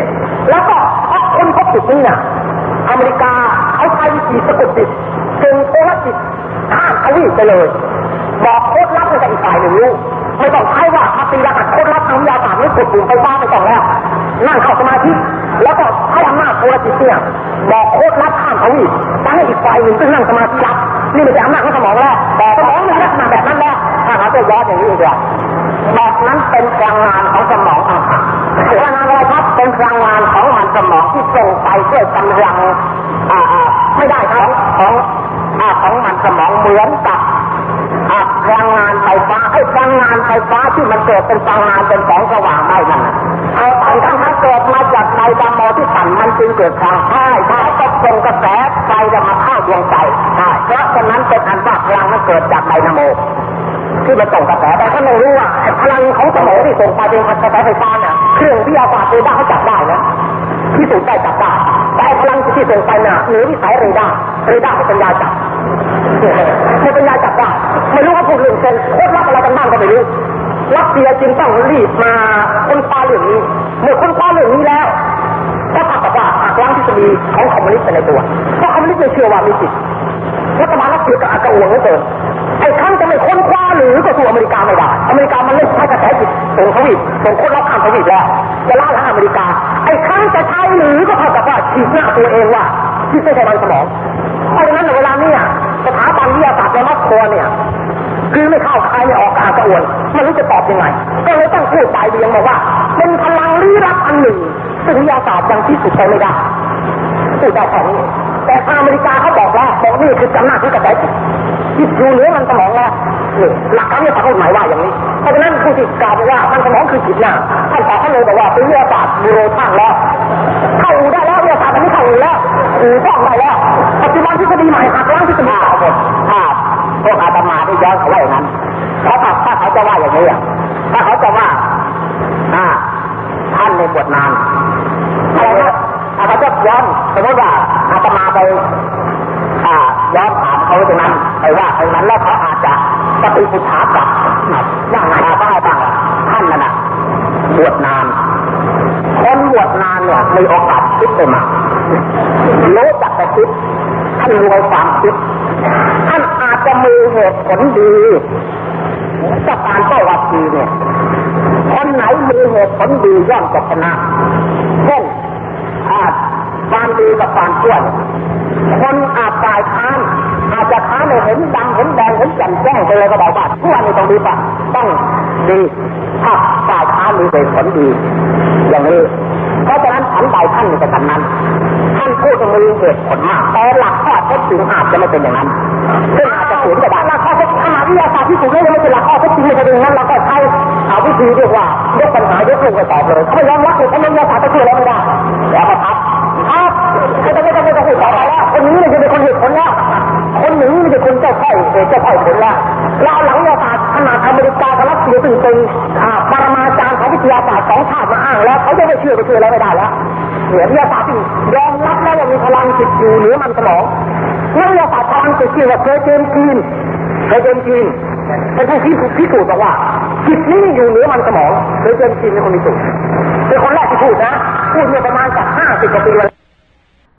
แล้วก็พอคนพบจุดนี้เนี่ยอเมริกาเขาใช้วิธีสะกดจิตจึงโทรจิตข้ามทวีปไปเลย บอกโคตรลับให้กับอีกฝ่ายหนึ่งรู้ไม่ต้องใช้ว่ามาตีรหัสโคตรลับทางยาศาสตร์นี่กดปุ่มไฟฟ้าไม่ต้องแล้วนั่งเข้าสมาธิแล้วก็ให้อำนาจโทรจิตเนี่ยบอกโคตรลับข้ามทวีปตั้งให้อีกฝ่ายหนึ่งซึ่งนั่งสมาธิรับนี่ไม่ใช่อำนาจของสมองแล้วแต่สมองมีลักษณะแบบนั้นแล้วถ้าหาตัวย้อนอย่างนี้อีกแล้ว แบบนั้นเป็นพลังงานของสมองต่างหากพลังงานอะไรครับเป็นพลังงานของมันสมองที่ส่งไปด้วยกำลังอ่าไม่ได้ครับของอ่าของมันสมองเหมือนกับพลังงานไฟฟ้าไอ้พลังงานไฟฟ้าที่มันเกิดเป็นพลังงานเป็นแสงสว่างได้นั่นเอาไปถ้ามันเกิดมาจากไดนาโมที่สั่นมันจึงเกิดทางใช่ใช่ก็ส่งกระแสไฟจะมาเข้าดวงใจใช่เพราะฉะนั้นเป็นอันว่าพลังมันเกิดจากไดนาโม ที่มันส่งกระแสแต่เขาไม่รู้ว่าพลังของสมองที่ส่งไปเป็นกระแสไฟฟ้าเนี่ยเครื่องวิทยาศาสตร์เรดาร์เขาจับได้นะที่สูงได้จับได้แต่พลังที่ส่งไปน่ะเหลือวิสัยเรดาร์เรดาร์ให้ปัญญาจับให้ปัญญาจับได้ไม่รู้ว่าพวกเรื่องเป็นโคตรลับอะไรกันบ้างก็ไม่รู้รัสเซียจึงต้องรีบมาค้นคว้าเรื่องนี้เมื่อค้นคว้าเรื่องนี้แล้วก็เท่ากับว่าหักล้างทฤษฎีของคอมมิวนิสต์ไปในตัวเพราะคอมมิวนิสต์ไม่เชื่อว่ามีจิตรัฐบาลรัสเซียก็กระอักกระอ่วนเหลือเกินไอ้ครั้นจะไม่ค้นคว้า หรือก็สู้อเมริกาไม่ได้ อเมริกามันเล่นใช้กระแสจิตส่งทวีปส่งคนรอบข้ามทวีปแล้วจะล้าหลังอเมริกา ไอ้ครั้นจะใช้หรือก็เท่ากับว่าฉีกหน้าตัวเองว่าที่ไม่ใช่มันสมอง เพราะฉะนั้นเวลานี้สถาบันวิทยาศาสตร์ในมอสโกเนี่ยกลืนไม่เข้าคายไม่ออกกระอักกระอ่วนไม่รู้จะตอบยังไง ก็เลยต้องพูดไปเบียงบอกว่า เป็นพลังลี้ลับอันหนึ่งซึ่งวิทยาศาสตร์ยังพิสูจน์ไปไม่ได้พูดได้แค่นี้แต่ทางอเมริกาเขาบอกแล้วบอกนี่คือจำหน้าที่กระแสจิตจิตอยู่เหนือมันสมองแล้ว นี่หลักการวิทยาศาสตร์เขาหมายว่าอย่างนี้ เพราะฉะนั้นผู้ที่กล่าวว่ามันสมองคือจิตน่ะท่านตอบเขาเลยบอกว่าเป็นวิทยาศาสตร์บูโรช่างแล้วเข้าอูได้แล้ววิทยาศาสตร์ตอนนี้เข้าอูแล้วอูต้องได้แล้วปัจจุบันทฤษฎีใหม่หักล้างทฤษฎีเก่าหมดมาได้ย้อนเขาว่าอย่างนั้นเพราะถ้าเขาจะว่าอย่างนี้ถ้าเขาจะว่าอ่าท่านในบวชนานอะไรนะถ้าเขาจะย้อนสมมติว่าอาตมาไปอ่าย้อนถามเขาตรงนั้นไปว่าตรงนั้นแล้วเขาอาจจะ ปฏิปุถากลับว่าไงบ้างบ้างท่านนั่นน่ะบวชนาน คนบวชนานเนี่ยมีโอกาสคิดไปมารู้จักแต่คิดท่านรวยความคิดท่านอาจจะมีเหตุผลดีจากการเข้าวัดดีเนี่ยคนไหนมีเหตุผลดีย่อมจะชนะเช่นอาจความดีกับความชั่วคนอาจฝ่ายค้าน จะค้าในเห็นดำเห็นแดงเห็นแจ่มแจ้งไปเลยก็บอกว่าชั่วนี่ต้องดีปะต้องดีถ้าฝ่ายค้านมีเหตุผลดี อย่างนี้เพราะฉะนั้นฉันใดท่านมีแต่กันนั้นท่านพูดมีเหตุผลมากแต่หลักข้อเท็จจริงอาจจะไม่เป็นอย่างนั้นซึ่งอาจจะสูญก็ได้หลักข้อเท็จจริงขนาวิทยาศาสตร์ที่สูงไม่เป็นหลักข้อเท็จจริงไม่ใช่อย่างนั้นเราก็ใช้เอาวิธีเรียกว่ายกปัญหายกเรื่องไปตอบเลยเขาไม่ยอมรับเลยเขาไม่ยอมรับจะช่วยเราไม่ได้แล้วก็ทับครับไม่ต้องไม่ต้องไม่ต้องพูดต่อไปแล้วคนนี้เนี่ยจะเป็นคนเหตุผลแล้ว คนหนึ่งมันจะคนเจ้าพ่อเจ้าพ่อผลล้วเราหลังยาศาสตร์ขนาดอเมริกากับรัสเซียถึงเป็นปรมาจารย์ของวิทยาศาสตร์สองชาติมาอ้างแล้วเขาจะไม่เชื่อไปเชื่อแล้วไม่ได้แล้วเหนือวิทยาศาสตร์ที่ยอมรับแล้วว่ามีพลังจิตอยู่เหนือมันสมองนักวิทยาศาสตร์พลังจิตที่ว่าเซอร์เจมส์จีนส์เซอร์เจมส์จีนส์เป็นผู้ที่พิสูจน์บอกว่าจิตนี้อยู่เหนือมันสมองเซอร์เจมส์จีนส์เป็นคนพิสูจน์เป็นคนแรกที่พูดนะพูดเมื่อประมาณสักห้าสิบกว่าปีมา